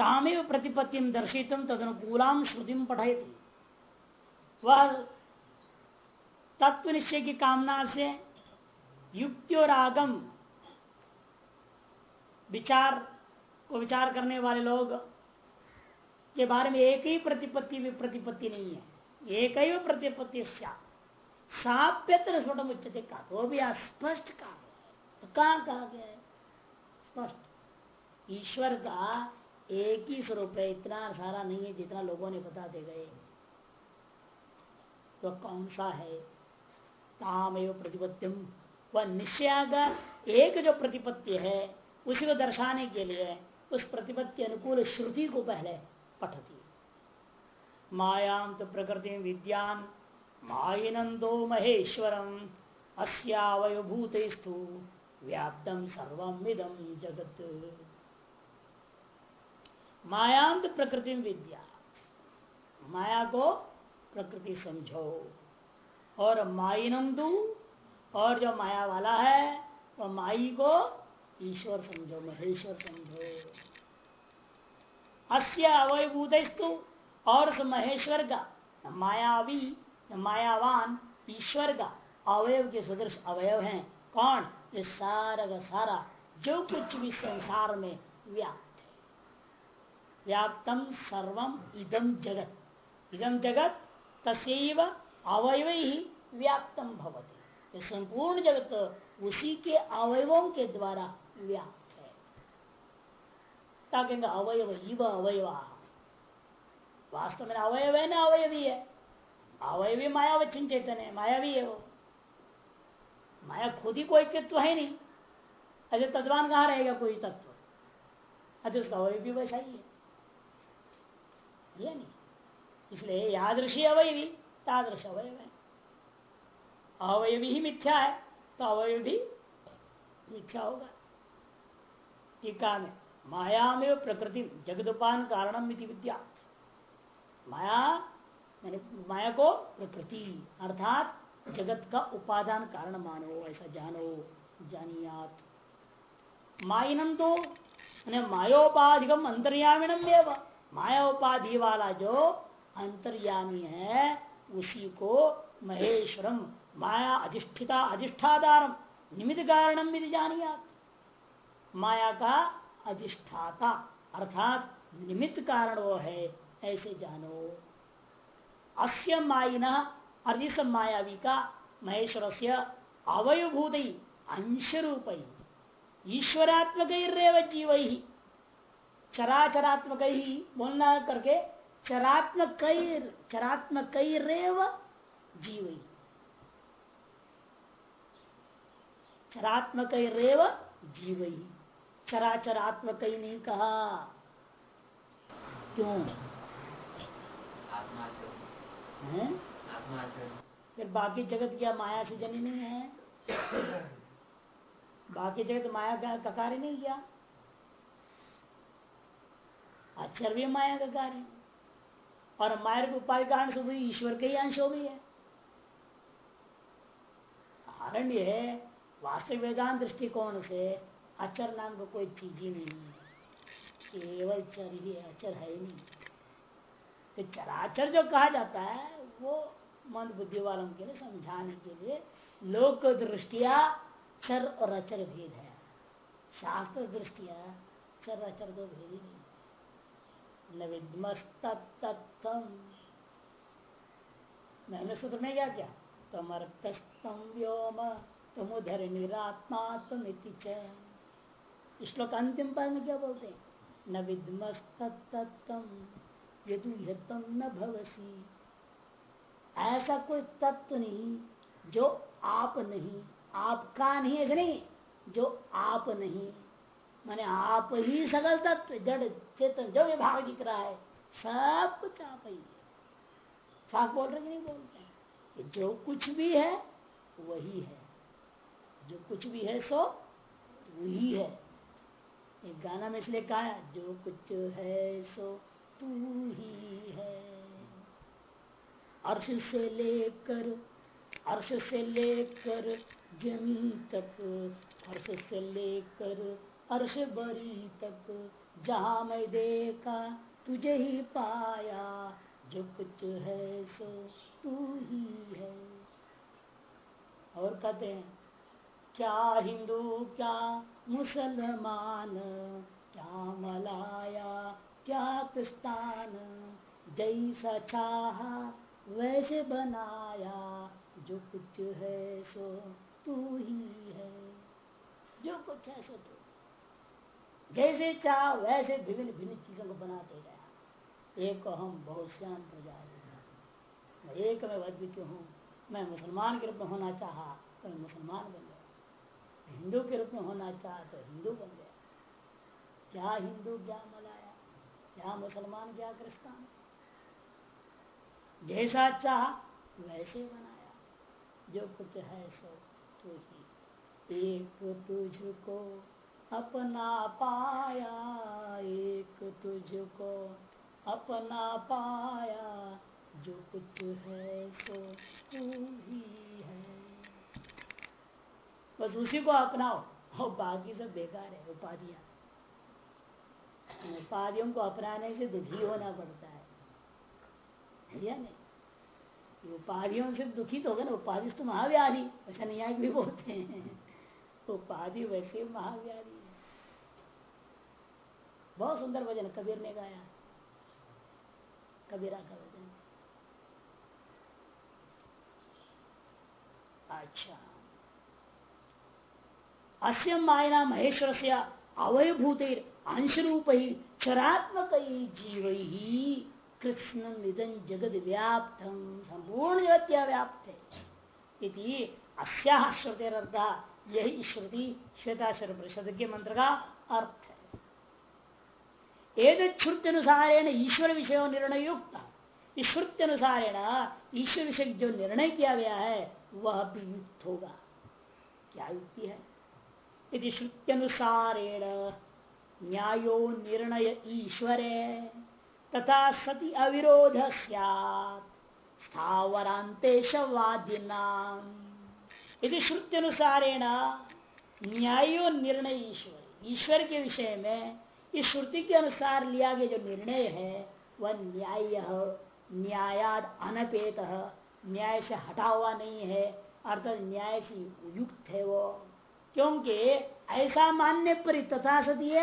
तामेव प्रतिपत्ति दर्शित तदनुकूलाम श्रुति पठाई वह तत्व निश्चय की कामना से युक्ति और आगम, विचार को विचार करने वाले लोग के बारे में एक ही प्रतिपत्ति भी प्रतिपत्ति नहीं है। एक ही प्रतिपत्ति साप्यत्र स्फुटम उच्चते का वो भी अस्पष्ट कहा। तो कहा गया स्पष्ट। ईश्वर का एक ही स्वरूप है, इतना सारा नहीं है जितना लोगों ने बताते गए। तो कौन सा है? तामेव प्रतिपत्तिम। वह निश्चय एक जो प्रतिपत्ति है, उसी को दर्शाने के लिए उस प्रतिपत्ति अनुकूल श्रुति को पहले पठती मायाम तो प्रकृति विद्यान माइनंदो महेश्वरम अस्यावयभूत स्थू व्याप्तम सर्वमिदम जगत। मायाम तो प्रकृति विद्या। माया को प्रकृति समझो। और माइनम दू और जो माया वाला है वह माई को ईश्वर समझो, महेश्वर समझो। अस्य अवयभूतस्तु, और महेश्वर का मायावी मायावान, ईश्वर का अवयव के सदृश अवयव हैं। कौन? ये सारा का सारा, जो कुछ भी संसार में व्याप्त व्याप्तम सर्वम इदम जगत। इदम जगत तसेव अवयव ही व्याप्तम भवती संपूर्ण जगत उसी के अवयवों के द्वारा व्याप्त है। ताकि अवयव, इव अवयवा। वास्तव में अवयव है ना, अवयवी है। अवयवी मायावचन चेतन है मायावी है वो। माया खुद ही कोई तत्व है नहीं। अरे तद्वान कहा रहेगा कोई तत्व? अरे उसका अवय भी वैसा ही है। नहीं। इसलिए यादृशी अवयवी, तादृश अवयव है। अवयवी ही मिथ्या है तो अवयव भी मिथ्या होगा। टीका में माया में प्रकृति, जगदुपान कारणम विद्या। माया माया को प्रकृति, अर्थात जगत का उपादान कारण मानो, ऐसा जानो, जानियात। माइनम तो मायोपाधिकम अंतर्यामिणम माया उपाधि वाला जो अंतर्यामी है, उसी को महेश्वरम, माया अधिष्ठिता, अधिष्ठाधारम, निमित्त कारणम यदि जानिया माया का अधिष्ठाता, अर्थात निमित्त कारण वो है, ऐसे जानो। अस्य माइना और इस मायावी का महेश्वर से अवयभूत अंश रूप ईश्वरात्मक जीव। ही चराचरात्मक ही बोलना करके चरात्मक कई चरात्मक कई रेव जीव। चरात्मक रेव जीव। चराचरात्मक नहीं कहा। क्यों? फिर बाकी जगत क्या माया से जनी नहीं है? बाकी जगत माया का कार्य नहीं किया? अक्षर भी माया का कार्य और माया के उपाय कारण से ईश्वर के ही अंश हो गई है। हारण्य है, वास्तविक वेदांत दृष्टिकोण से अचर नाम का कोई चीज़ ही नहीं है। केवल चर ही अचर है ही नहीं। तो चराचर जो कहा जाता है, वो मन बुद्धि वालों के लिए, समझाने के लिए लोक दृष्टिया चर और अचर भेद है। शास्त्र दृष्टिया चर अचर तो भेद ही नहीं। सूत्र में क्या क्या, तमर्कस्तम व्योम तमुधर निरात्मा तुम श्लोक अंतिम पद में क्या बोलते हैं? न विद्मस्तम न भवसी। ऐसा कोई तत्व नहीं जो आप नहीं, आपका नहीं है नहीं, जो आप नहीं। माने आप ही सकल तत्व, जड़, चेतन, जो विभाग दिख रहा है, सब कुछ आप ही साफ़ बोल रहे नहीं बोलते जो कुछ भी है, वही है। जो कुछ भी है, सो वही है। एक गाना में इसलिए कहा, जो कुछ है, सो तू ही है। अर्श से लेकर, अर्श से लेकर, ज़मीन तक, अर्श से लेकर अर्श बरी तक, जहा मैं देखा, तुझे ही पाया। जो कुछ है सो तू ही है। और कहते हैं, क्या हिंदू, क्या मुसलमान, क्या मलाया, क्या क्रिस्तान, जैसा चाहा, वैसे बनाया। जो कुछ है सो तू ही है। जो कुछ है सो तू। जैसे चाह, वैसे विभिन्न भिन्न चीज़ों को बनाते गया एक हम बहुत श्याम प्रजा मैं एक में अद्वितीय हूँ। मैं मुसलमान के रूप में होना चाहा तो मैं मुसलमान बन गया। हिंदू के रूप में होना चाहा तो हिंदू बन गया। क्या हिंदू, क्या मलाया, क्या मुसलमान, क्या क्रिस्तान? जैसा चाह, वैसे बनाया जो कुछ है सो तो ही। एक तुझको अपना पाया एक तुझको, अपना पाया जो कुछ है सो तू ही है। बस उसी को अपनाओ। और बाकी सब बेकार है, उपाधियाँ। उपाधियों को अपनाने से दुखी होना पड़ता है। या नहीं? उपाधियों से दुखी तो होगा ना, उपाधि तो महाव्याधि, ऐसा न्याय भी बोलते हैं। उपाधि वैसे महाव्याधि बहुत सुंदर भजन, कबीर ने गाया। कबीरा का भजन। अच्छा। अस्य मायना महेश्वर से अवयभूत अंश रूप ही चरात्मक जीव ही कृष्ण निधन जगत व्याप्त संपूर्ण जगत व्याप्त है अस्या श्रुतिरर्थ यही श्रुति श्वेताश्वर परिषद के मंत्र का अर्थ। एक श्रुत्यनुसारेण ईश्वर विषय निर्णय युक्त इस श्रुत्यनुसारेण ईश्वर विषय जो निर्णय किया गया है, वह भी युक्त होगा। क्या युक्ति है? यदि श्रुत्यनुसारेण न्यायो निर्णय ईश्वर, तथा सति अविरोध स्थावरांतेशवादिनाम यदि श्रुत्यनुसारेण न्यायो निर्णय ईश्वर ईश्वर के विषय में इस श्रुति के अनुसार लिया गया जो निर्णय है, वह न्याय, न्यायाद अनपेत, न्याय से हटा हुआ नहीं है, अर्थात न्याय से युक्त है वो। क्योंकि ऐसा मानने पर तथा सती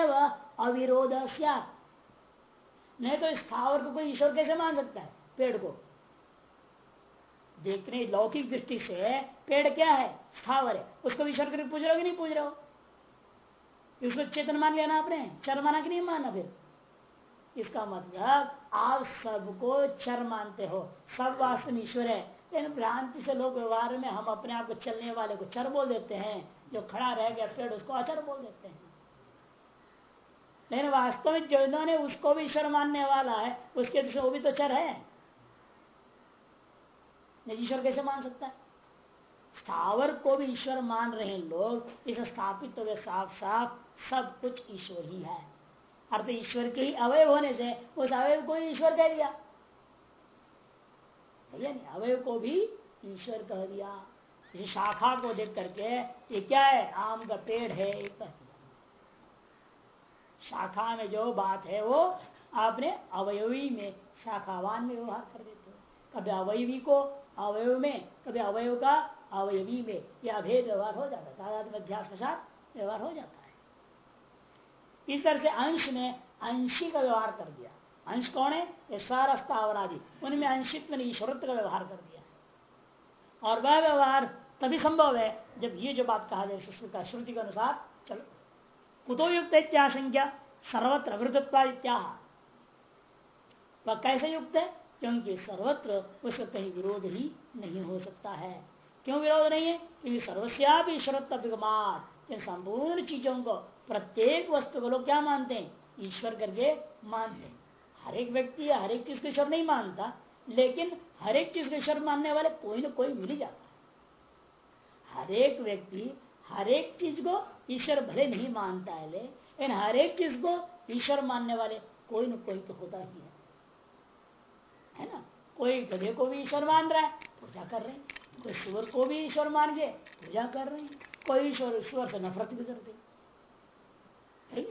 अविरोध नहीं तो इस स्थावर को कोई ईश्वर कैसे मान सकता है? पेड़ को। देखने लौकिक दृष्टि से पेड़ क्या है? स्थावर है। उसको ईश्वर करके पूछ रहे हो कि नहीं पूछ रहे हो? उसको चेतन मान लिया ना आपने चर माना कि नहीं माना फिर? इसका मतलब आप सबको चर मानते हो, सब वास्तव में ईश्वर है। लेकिन भ्रांति से लोग व्यवहार में हम अपने आप को चलने वाले को चर बोल देते हैं, जो खड़ा रह गया पेड़, उसको अचर बोल देते हैं। लेकिन वास्तव में जिन्होंने उसको भी ईश्वर मानने वाला है, उसके दृष्टि वो भी तो चर है। ईश्वर कैसे मान सकता है? स्थावर को भी ईश्वर मान रहे लोग, इसे स्थापित तो साफ़ साफ़ सब कुछ ईश्वर ही है। अर्थ ईश्वर के ही अवय होने से उस अवय को ईश्वर कह दिया। अवय को भी ईश्वर कह दिया। इस शाखा को देख करके, ये क्या है? आम का पेड़ है शाखा में जो बात है, वो आपने अवयवी में, शाखावान में व्यवहार कर देते हो। कभी अवयवी को अवयव में, कभी अवयव का अवयवी में यह भेद व्यवहार हो जाता है। अध्यास के साथ व्यवहार हो जाता है। इस तरह से अंश ने अंशी का व्यवहार कर दिया। अंश कौन है? ये आदि उनमें अंशित में ईश्वरत्व का व्यवहार कर दिया और वह व्यवहार तभी संभव है जब ये जो बात कहा जाए, सुश्रुता श्रुति के अनुसार, चलो। कुतो युक्त इत्याशंख्या सर्वत्र अवृतत्वा इत्या वह कैसे युक्त है? क्योंकि सर्वत्र उसका कहीं विरोध ही नहीं हो सकता है। क्यों विरोध नहीं है? क्योंकि सर्वस्या भी ईश्वरत्व संपूर्ण चीज़ों को प्रत्येक वस्तु को लोग क्या मानते हैं? ईश्वर करके मानते हैं। हर एक व्यक्ति हर एक चीज़ को ईश्वर नहीं मानता, लेकिन हर एक चीज़ को ईश्वर मानने वाले कोई ना कोई मिल जाता है। हर एक व्यक्ति हर एक चीज़ को ईश्वर भले नहीं मानता है, लेकिन हर एक चीज़ को ईश्वर मानने वाले कोई ना कोई तो होता ही है। है ना? कोई गधे को भी ईश्वर मान रहा है, पूजा कर रहे हैं। कोई सुअर को भी ईश्वर मान के पूजा कर रहे हैं कोई ईश्वर ईश्वर से नफरत भी करते। नहीं?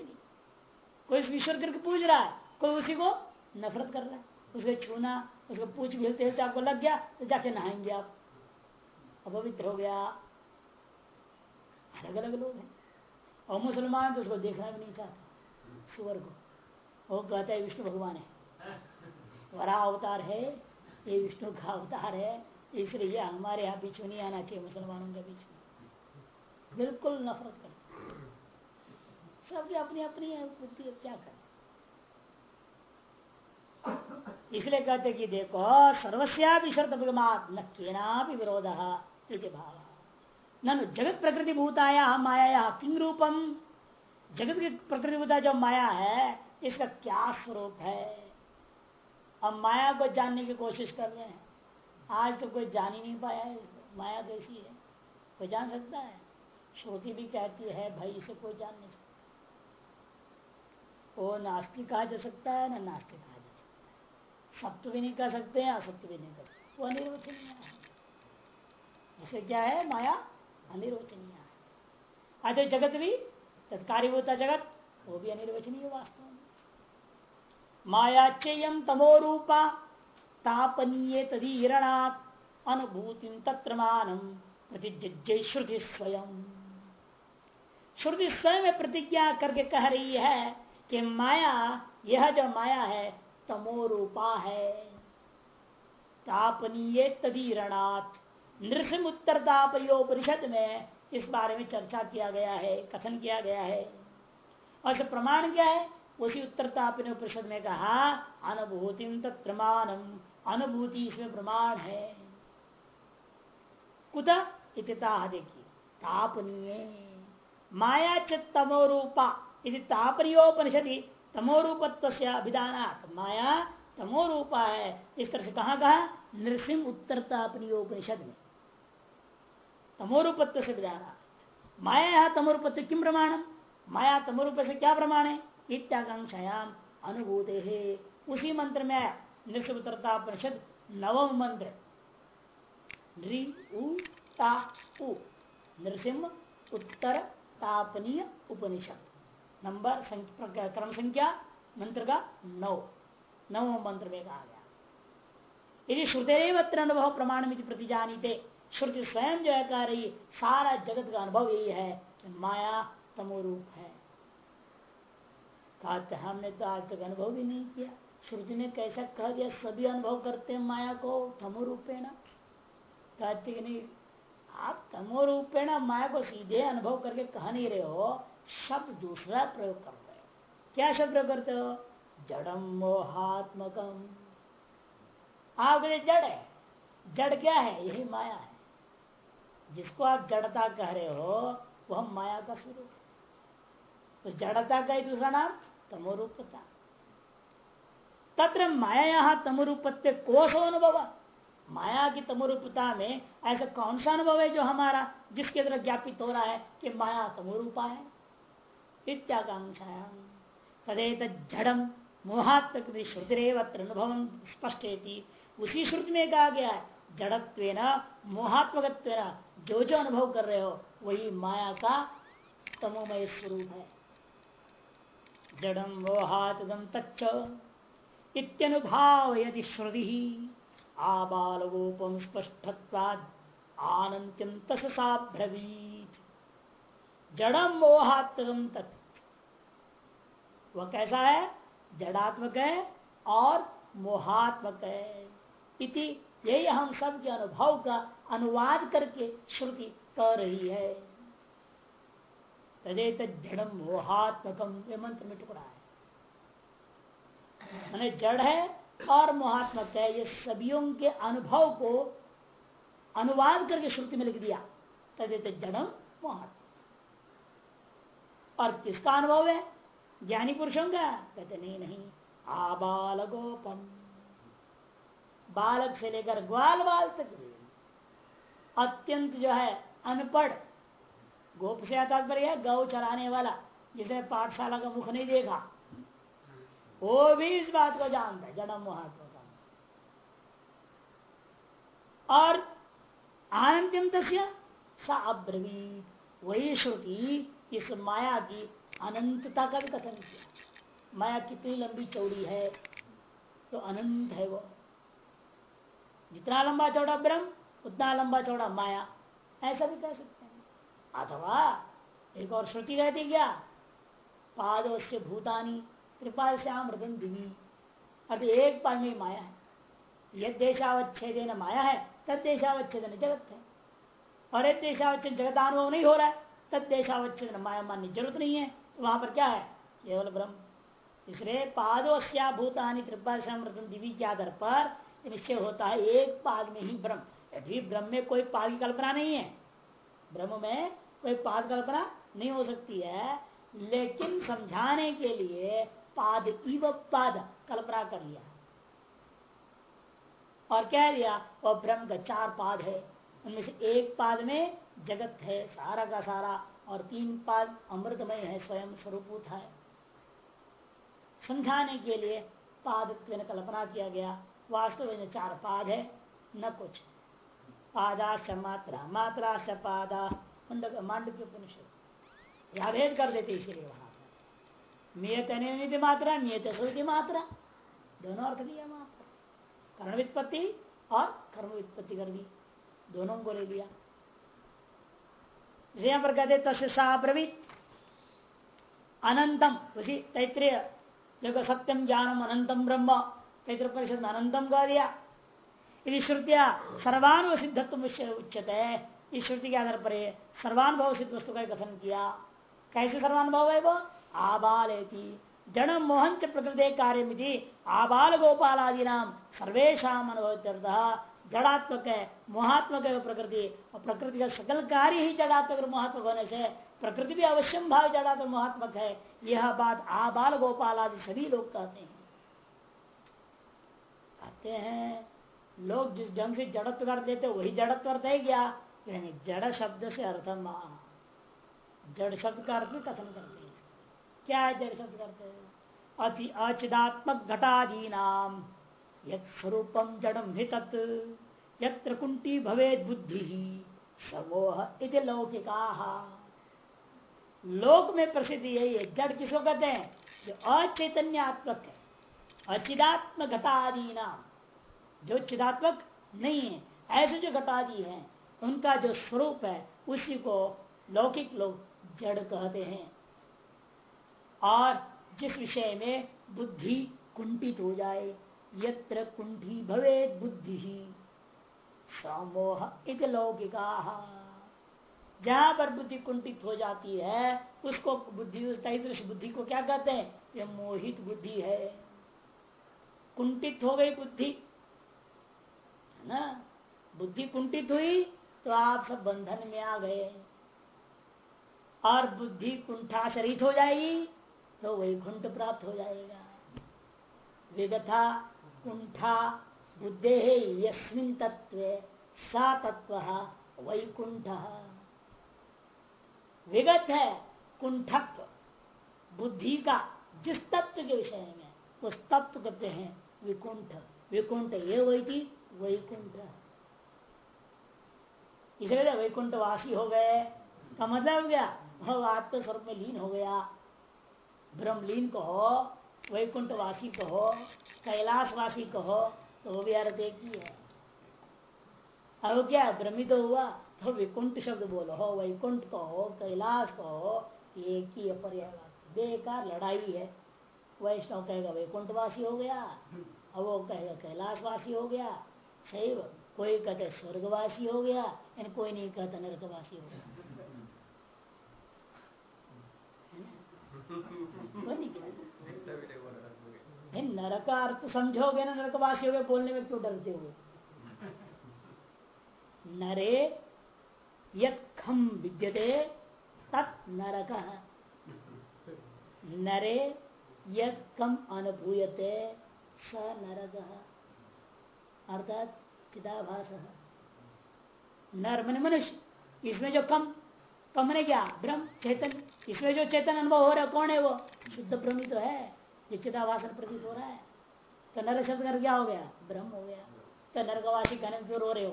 कोई ईश्वर करके पूछ रहा है, कोई उसी को नफरत कर रहा है। उसको छूना, उसको पूछ हिलते हिलते आपको लग गया तो जाके नहाएँगे आप। अपवित्र हो गया। अलग अलग लोग हैं। और मुसलमान तो उसको देखना भी नहीं चाहता, सुअर को। वो कहता है विष्णु भगवान है। वरा अवतार है, ये विष्णु का अवतार है। इसलिए हमारे यहाँ बीच में नहीं आना चाहिए, मुसलमानों के बीच में। बिल्कुल नफरत कर। सबकी अपनी अपनी बुद्धि क्या करें? इसलिए कहते कि देखो, सर्वस्या भी शर्त न केना भी विरोध भाव। न जगत प्रकृति भूताया माया किंग रूपम? जगत की प्रकृति भूता जो माया है, इसका क्या स्वरूप है? अब माया को जानने की कोशिश कर रहे हैं। आज तो कोई जान ही नहीं पाया है, माया कैसी है? कोई जान सकता है? श्रुति भी कहती है, भाई, इसे कोई जान नहीं सकता। वो नास्तिक कहा जा सकता है, ना नास्तिक कहा जा सकता है। सत्य भी नहीं कर सकते हैं असत्य भी नहीं कर सकते। वो अनिर्वचनीय है। जैसे क्या है? माया अनिर्वचनीय है। आधे जगत भी तत्कारी होता जगत, वो भी अनिर्वचनीय वास्तव में। माया चेयम तमो रूपा तापनीय तदी हिरणात् अनुभूति तत्र मानम प्रतिज्ञ श्रुति स्वयं श्रुति स्वयं प्रतिज्ञा करके कह रही है कि माया, यह जो माया है तमो रूपा है। तापनीय तदी तदीरणात् नृसिंह उत्तर तापयोपनिषद में इस बारे में चर्चा किया गया है, कथन किया गया है। और प्रमाण क्या है? उसी उत्तर तापन उपनिषद में कहा, अनुभूति तत्प्रमाणम अनुभूति इसमें प्रमाण है। कुत इतिता देखिए तापनीय। माया च तमोरूपा। यदि तापरियोपनिषदि तमोरूपत्व से अभिधान माया तमोरूपा है। इस तरह से कहा कहा? नृसिंह उत्तर तापनियोपनिषद में। तमोरूपत्व से विधान माया यहाँ तमोरूपत्व किम प्रमाणम माया तमोरूप से क्या प्रमाण है? इत्याकांक्षायाम अनुभूत। है उसी मंत्र में नृसिंह परिषद, नवम मंत्र। नृसिंह, उत्तर, तापनीय उपनिषद। नंबर क्रम संख्या, मंत्र का नौ। नव मंत्र में कहा गया। यदि श्रुतेव अनुभव प्रमाण में प्रतिजानी श्रुति स्वयं जो है कह रही सारा जगत का अनुभव यही है कि माया तमोरूप है। कहते हमने तो आज तक अनुभव भी नहीं किया। श्रुति ने कैसा कह दिया, सभी अनुभव करते हैं माया को, तमो तमोरूपेण कहते कि नहीं, आप तमो तमोरूपेण माया को सीधे अनुभव करके कह नहीं रहे हो, शब्द दूसरा प्रयोग कर रहे हो। क्या शब्द प्रयोग करते हो? जड़म मोहात्मकम आप जड़ है। जड़ क्या है? यही माया है। जिसको आप जड़ता कह रहे हो, वह माया का स्वरूप तो जड़ता का ही दूसरा नाम तमो तमोरूपता तत्र माया तमोरूपत्य कोश अनुभव। माया की तमुरूपता में ऐसा कौन सा अनुभव है जो हमारा, जिसके द्वारा ज्ञापित हो रहा है कि माया तमोरूपा है? तदेत जड़म मोहात्मक श्रुतिरेव अनुभव स्पष्ट उसी श्रुति में कहा गया है जड़त्व मोहात्मक जो जो अनुभव कर रहे हो, वही माया का तमोमय स्वरूप है। जड़म मोहातम तच्च इत्यनुभाव श्रुति। आबालगोपम स्पष्टत्वाद आनंत्यम तसा ब्रवीत जड़म मोहात्म तत्। वह कैसा है? जड़ात्मक है और मोहात्मक है। इति यही हम सब के अनुभव का अनुवाद करके श्रुति कर रही है। तदेत जड़म मोहात्मकम ये मंत्र में टुकड़ा है। मैंने जड़ है और मोहात्मक है। ये सभियों के अनुभव को अनुवाद करके श्रुति में लिख दिया। तदित जड़म मोहात्म और किसका अनुभव है? ज्ञानी पुरुषों का। कहते, नहीं नहीं आबालगोपम बालक से लेकर ग्वाल बाल तक। अत्यंत जो है, अनपढ़। गोप से तात्पर्य गौ चराने वाला, जिसने पाठशाला का मुख नहीं देखा। वो भी इस बात को जानता है, जन्म महात्मा का और आनंदम तस्य अब्रवी वही श्रुति, इस माया की अनंतता का भी कथन किया। माया कितनी लंबी चौड़ी है तो अनंत है वो। जितना लंबा चौड़ा ब्रह्म, उतना लंबा चौड़ा माया। ऐसा भी कह सकते हैं। अथवा, एक और श्रुति रहती क्या? पादों से भूतानी। त्रिपाल श्याम आमृतन दिवी अब एक पाद में माया है। यद देशावच्छेद माया है, तद देशावच्छेद जगत है। और एक देशावच्छेद जगत अनुभव नहीं हो रहा है, तद देशावच्छेद माया मानने ज़रूरत नहीं है। तो वहाँ पर क्या है? केवल ब्रह्म। इसलिए पादोश्या भूतानी त्रिपाल श्याम अमृतन दिवी के आधार पर निश्चय होता है एक पाद में ही ब्रह्म। यदि ब्रह्म में कोई पाद की कल्पना नहीं है, ब्रह्म में कोई पाद कल्पना नहीं हो सकती है, लेकिन समझाने के लिए पाद इव पाद कल्पना कर लिया। और कह लिया वह ब्रह्म का चार पाद है। उनमें से एक पाद में जगत है, सारा का सारा, और तीन पाद अमृतमय है, स्वयं स्वरूप है। समझाने के लिए पाद कल्पना किया गया। वास्तव में चार पाद है, न कुछ। पादा स मात्रा मात्रा स पादा। मांड के उपनिषद। भेद कर देते इसीलिए वहाँ। नियत नियमित मात्रा नियत श्रुति मात्रा। दोनों अर्थ दिया मात्रा। कर्ण वित्पत्ति और कर्म वित्पत्ति कर दी। दोनों को ले लिया। यहाँ पर कहते तस्य सा ब्रवीत अनंतम, उसी तैत्रीय। देखो, सत्यम ज्ञानम अनंतम ब्रह्म। तैत्र परिषद अनंतम कह दिया। यदि श्रुतिया सर्वानुभव सिद्धत्व उच्चत है इस श्रुति के आधार पर सर्वानुभव सिद्ध वस्तु का कथन किया। कैसे सर्वानुभव है वो? आबाल जड़ मोहन च प्रकृति कार्य आबाल गोपाल आदि नाम सर्वेशा अनुभव जड़ात्मक है मोहात्मक है प्रकृति। और प्रकृति का सकल कार्य ही जड़ात्मक और मोहात्मक होने से प्रकृति भी अवश्य भाव जड़ात्मक मोहात्मक है। यह बात आबाल गोपाल आदि सभी लोग कहते हैं। कहते हैं, लोग जिस ढंग से जड़त्व कर देते वही जड़त्व अर्थ है क्या? यानी जड़ शब्द से अर्थम जड़ शब्द का अर्थ कथन करते हैं। क्या शब्द करते हैं? अति अचिदात्मक घटादी नाम स्वरूपम जड़म ही तत् यत्र कुंटी भवे बुद्धि। ही समोह इति लौकिका। लोक में प्रसिद्ध यही है। जड़ किसको कहते हैं? जो अचैतन्यात्मक है। अचिदात्म घटादी नाम जो चिदात्मक नहीं है, ऐसे जो घटादी है, उनका जो स्वरूप है, उसी को लौकिक लोग जड़ कहते हैं। और जिस विषय में बुद्धि कुंठित हो जाए, यत्र कुंठी भवे बुद्धि। ही समोह इत लौकिका। जहाँ पर बुद्धि कुंठित हो जाती है, उसको बुद्धि बुद्धि को क्या कहते हैं? ये मोहित बुद्धि है। कुंठित हो गई बुद्धि, है ना? बुद्धि कुंठित हुई तो आप सब बंधन में आ गए। और बुद्धि कुंठा शरीत हो जाएगी तो वही घुंट प्राप्त हो जाएगा। विगथा, कुंठा, बुद्धे यस्मिन तत्व सा तत्व वैकुंठ विगत है कुंठत्व बुद्धि का जिस तत्व के विषय में, उस तत्व कहते हैं विकुंठ। विकुंठ ये वही थी, वैकुंठ। इसलिए वैकुंठ वासी हो गए, का मतलब गया वह आत्म स्वरूप में लीन हो गया। ब्रह्मलीन कहो वैकुंठ वासी कहो कैलाश वासी कहो तो वो भी अर्थ एक ही है। अब क्या, भ्रमित तो हुआ तो विकुंठ शब्द बोलो, हो, वैकुंठ कहो, कैलाश कहो, एक ही पर्याय बेकार लड़ाई है। वैष्णव कहेगा, वैकुंठवासी हो गया। और वो कहेगा, कैलाशवासी हो गया। सही, कोई कहते, स्वर्गवासी हो गया, यानी कोई नहीं कहता, नरकवासी हो गया। नरक अर्थ समझोगे ना, नरकवासी हो गए बोलने में क्यों डरते हो नरे यम विद्यते, तत् नरक। नरे यद कम अनुभूयते, स नरक। अर्थात चिदाभास। नर, मन मनुष्य, इसमें जो कम कम ने क्या? ब्रह्म चेतन इसमें जो चेतन अनुभव हो रहा है, कौन है वो? शुद्ध ब्रह्म तो है। ये चिदाभासन प्रतीत हो रहा है। तो नर शब्द कर क्या हो गया? ब्रह्म हो गया। तो नरकवासी कहने क्यों रो रहे हो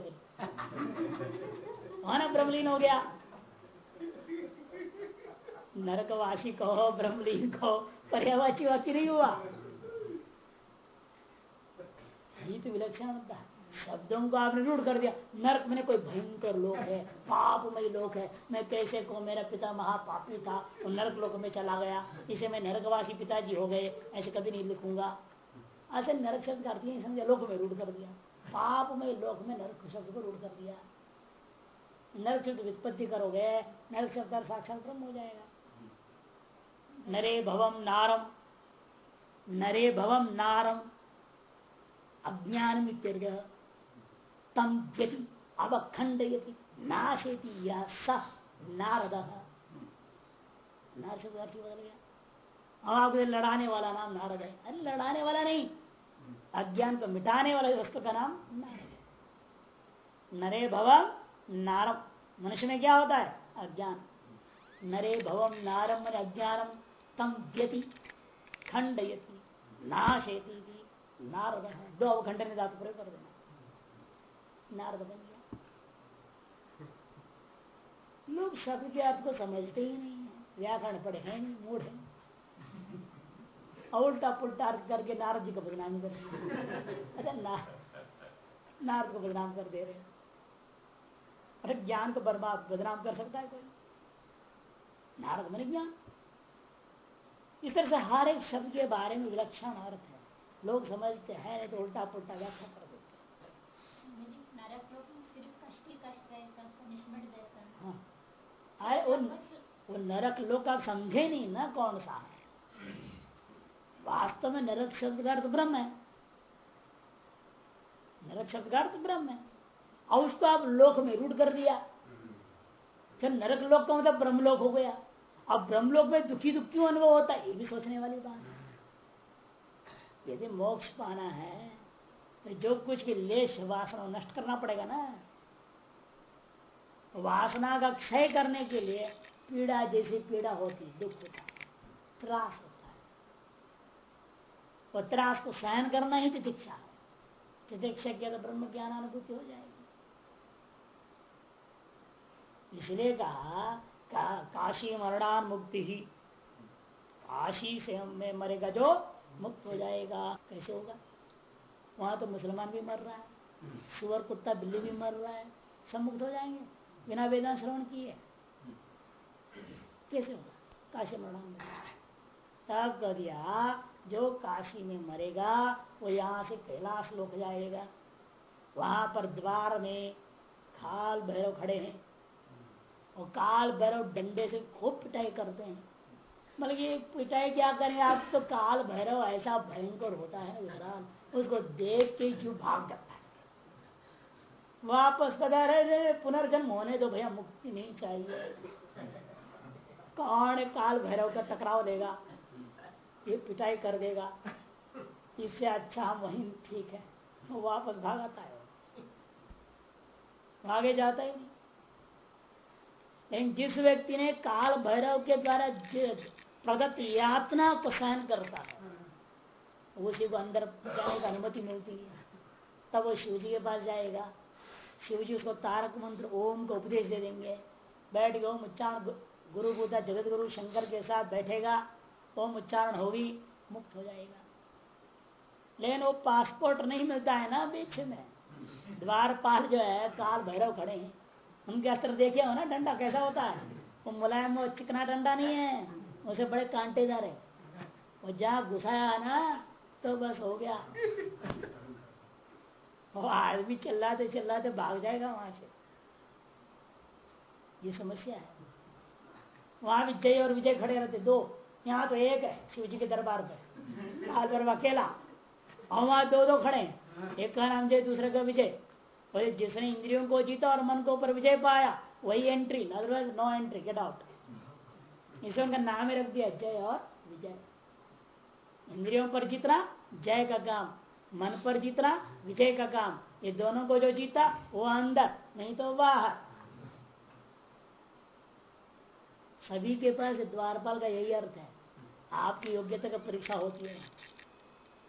वहाँ ना ब्रह्मलीन हो गया? नरकवासी कहो, ब्रह्मलीन कहो। पर्यावाची वाक्य नहीं हुआ। ये तो विलक्षण होता है शब्दों को आपने रूढ़ कर दिया। नरक में कोई भयंकर लोग है, पापमय लोग है। मैं कैसे को मेरा पिता महापापी था वो नरक लोक में चला गया। इसे मैं नरकवासी पिताजी हो गए, ऐसे कभी नहीं लिखूँगा। ऐसे नरक शब्द अर्थ नहीं समझा लोक में रूढ़ कर दिया। पापमय लोक में नरक शब्द को रूढ़ कर दिया। नरक शब्द वित्पत्ति करोगे, नरक शब्द साक्षात ब्रह्म हो जाएगा। नरे भवम नारम, नरे भवम नारम अज्ञान तम यदि अवखंडयति नाशेति या सह नारद। नारद बदल गया। अब आपको लड़ाने वाला नाम नारद है। अरे लड़ाने वाला नहीं। अज्ञान को मिटाने वाला वस्तु का नाम नारद नरे भवम नारम मनुष्य में क्या होता है? अज्ञान। नरे भवम नारम मन अज्ञानम। तम व्यति खंडयति नाशेति नारद। दो अवखंडन धातु प्रयोग कर देना नारद बन गया। लोग शब्द के अर्थ को समझते ही नहीं है। व्याकरण पढ़े हैं नहीं मूड है। उल्टा पुल्टा अर्थ करके नारद जी को बदनामी कर ना, नारद को बदनाम कर दे रहे अरे, ज्ञान को बर्बाद, बदनाम कर सकता है कोई। नारद मन ज्ञान। इस तरह से हर एक शब्द के बारे में विलक्षण अर्थ है। लोग समझते हैं तो उल्टा पुल्टा व्याख्या कर। अरे वो, वो नरक लोग आप समझे नहीं ना कौन सा है वास्तव में नरक शब्द का अर्थ ब्रह्म है नरक शब्द का अर्थ ब्रह्म है और उसको आप लोक में रूढ़ कर दिया फिर नरक लोक का मतलब ब्रह्मलोक हो गया अब ब्रह्मलोक में दुखी दुख क्यों अनुभव होता है ये भी सोचने वाली बात है यदि मोक्ष पाना है तो जो कुछ भी लेश वासना नष्ट करना पड़ेगा ना। वासना का क्षय करने के लिए पीड़ा जैसी पीड़ा होती दुख होता त्रास होता है। वो त्रास को सहन करना ही तितिक्षा है। तितिक्षा किया तो ब्रह्म ज्ञान अनुभूति हो जाएगी। इसलिए कहा का, काशी मरणान मुक्ति ही। काशी से हमें मरेगा जो मुक्त हो जाएगा। कैसे होगा? वहाँ तो मुसलमान भी मर रहा है, सुअर, कुत्ता, बिल्ली भी मर रहा है, सब मुक्त हो जाएँगे। बिना वेदना श्रवण किए। कैसे होगा? काशी मरण तब कर दिया, जो काशी में मरेगा, वो यहाँ से कैलाश लोक जाएगा। वहाँ पर द्वार में खाल भैरव खड़े हैं। और काल भैरव डंडे से खूब पिटाई करते हैं। मतलब ये पिटाई क्या करें आप? तो काल भैरव ऐसा भयंकर होता है उसको देख के जो भाग जाता है। वापस कदा रहे पुनर्जन्म होने दो भैया, मुक्ति नहीं चाहिए। कौन काल भैरव का टकराव देगा? ये पिटाई कर देगा। इससे अच्छा हम वही ठीक है। वो वापस भागाता है। भागे जाता ही नहीं। लेकिन जिस व्यक्ति ने काल भैरव के द्वारा प्रदत्त यातना को सहन करता है। उसी को अंदर जाने की अनुमति मिलती है। तब वो शिव जी के पास जाएगा। शिव जी उसको तारक मंत्र ओम का उपदेश दे देंगे। बैठ गए ओम उच्चारण गुरु बुद्धा जगत गुरु शंकर के साथ बैठेगा। ओम उच्चारण होगी मुक्त हो जाएगा। लेकिन वो पासपोर्ट नहीं मिलता है ना बीच में। द्वारपाल जो है, काल भैरव खड़े हैं। उनके अस्त्र देखे हो ना डंडा, कैसा होता है? वो मुलायम चिकना डंडा नहीं है। उसे बड़े कांटेदार है वो जहाँ घुसाया ना तो बस हो गया। वो आदमी चिल्लाते चिल्लाते भाग जाएगा वहाँ से। ये समस्या है। वहाँ भी जय और विजय खड़े रहते, दो। यहाँ तो एक है शिव जी के दरबार पे। लाल पर अकेला। और वहाँ दो दो खड़े एक का नाम जय, दूसरे का विजय। और जिसने इंद्रियों को जीता और मन को ऊपर विजय पाया, वही entry otherwise no entry get out इसे उनका नाम ही रख दिया, जय और विजय। इंद्रियों पर जीतना, जय का काम। मन पर जीतना, विजय का काम। ये दोनों को जो जीता, वो अंदर, नहीं तो बाहर। सभी के पास द्वारपाल का यही अर्थ है। आपकी योग्यता का परीक्षा होती है।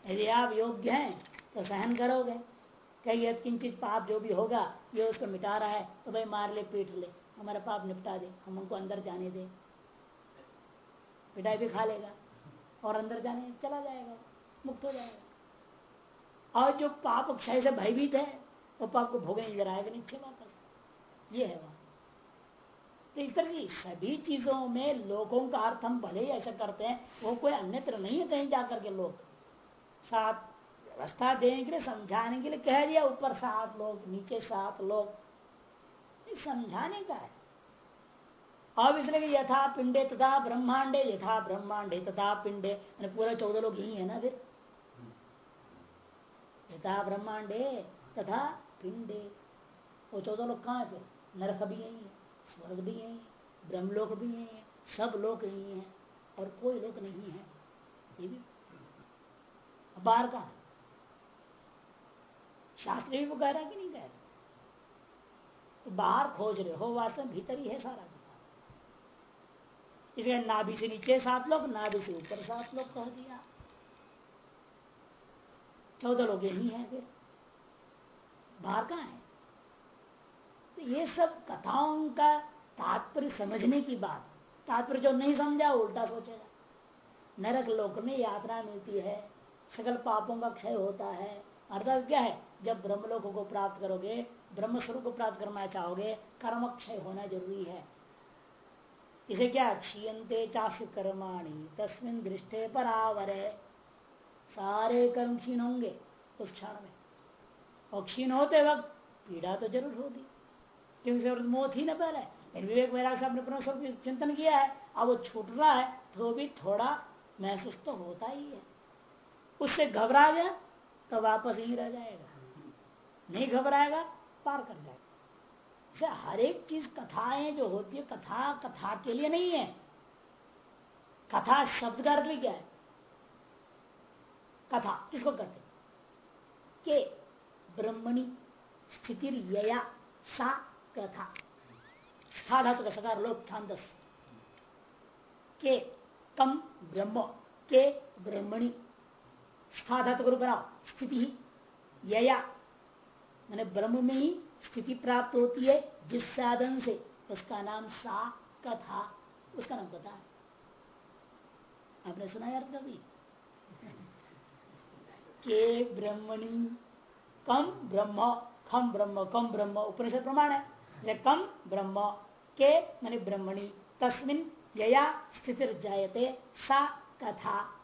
यदि आप योग्य हैं तो सहन करोगे। कहीं किंचित पाप जो भी होगा, ये उसको मिटा रहा है तो भाई मार ले, पीट ले। हमारा पाप निपटा दे, हम उनको अंदर जाने दे। पिटाई भी खा लेगा और अंदर जाने चला जाएगा, मुक्त हो जाएगा। और जो पाप क्षय से भयभीत है, वो पाप को भोगे नज़र आएगा नीचे वापस ये है वहाँ। तो इस तरह की सभी चीज़ों में लोगों का अर्थ हम भले ही ऐसा करते हैं, वो कोई अन्यत्र नहीं है कहीं जाकर के लोग। सात व्यवस्था देने के लिए, समझाने के लिए कह दिया, ऊपर सात लोग, नीचे सात लोग। समझाने का है। अब इसलिए यथा पिंडे तथा ब्रह्मांडे, यथा ब्रह्मांडे तथा पिंडे। पूरा चौदह लोग यही है ना फिर? यथा ब्रह्मांडे तथा पिंडे। वो चौदह लोग कहाँ है फिर? नरक भी यही है, स्वर्ग भी यही है, ब्रह्मलोक भी यही है, सब लोग यही है और कोई लोक नहीं है। ये भी। बाहर का शास्त्र भी वो कह रहा है कि नहीं कह रहा? तो बाहर खोज रहे हो, वास्तव भीतर ही है सारा इसलिए नाभि से नीचे सात लोग, नाभि से ऊपर सात लोग कह दिया। चौदह लोग यही है फिर। बाहर कहा है? तो ये सब कथाओं का तात्पर्य समझने की बात। तात्पर्य जो नहीं समझा, उल्टा सोचेगा नरक लोक में यात्रा मिलती है, सकल पापों का क्षय होता है। अर्थात क्या है? जब ब्रह्मलोक को प्राप्त करोगे ब्रह्म स्वरूप को प्राप्त करना चाहोगे, कर्म क्षय होना ज़रूरी है। इसे क्या क्षीयते चाष कर्माणी, तस्मिन दृष्टे पर आवरे सारे कर्म क्षीण होंगे उस क्षण में। और क्षीण होते वक्त पीड़ा तो ज़रूर होगी क्योंकि मौत ही न पहले विवेक वैराग से अपने स्वरूप चिंतन किया है। अब वो छूट रहा है तो भी थोड़ा महसूस तो होता ही है। उससे घबरा गया तो वापस ही रह जाएगा। नहीं घबराएगा, पार कर जाएगा। हर एक चीज़ कथाएँ जो होती है, कथा कथा के लिए नहीं है। कथा शब्द का अर्थ भी क्या है? कथा, किसको कहते के ब्रह्मणी स्थिति यया सा कथा। स्था धातु का सकार लोक छांदस के कम ब्रह्म, के ब्रह्मणी स्था धातु को बनाओ स्थिति यया। मैंने ब्रह्म में ही स्थिति प्राप्त होती है जिस साधन से उसका नाम सा कथा, उसका नाम कथा है। आपने सुना यार कभी? के ब्रह्मणी, कम ब्रह्म, खम ब्रह्म, कम ब्रह्म, उपनिषद प्रमाण है। कम ब्रह्म, के मैंने ब्रह्मणी, तस्मिन यया स्थिति जायते सा कथा।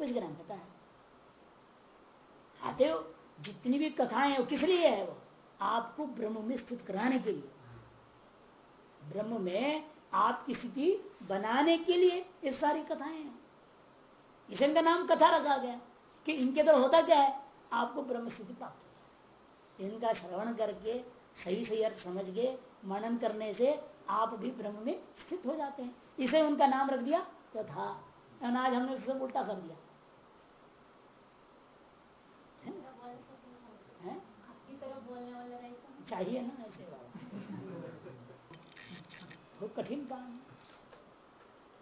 उसका नाम कथा है? जितनी भी कथाएँ वो किस लिए है वो? आपको ब्रह्म में स्थित कराने के लिए। ब्रह्म में आपकी स्थिति बनाने के लिए ये सारी कथाएँ हैं। इसे इनका नाम कथा रखा गया कि इनके अंदर होता क्या है? आपको ब्रह्म स्थिति प्राप्त है। इनका श्रवण करके, सही सही अर्थ समझ के, मनन करने से आप भी ब्रह्म में स्थित हो जाते हैं। इसे उनका नाम रख दिया, कथा। आज हमने सब उल्टा कर दिया। चाहिए ना ऐसे बहुत कठिन काम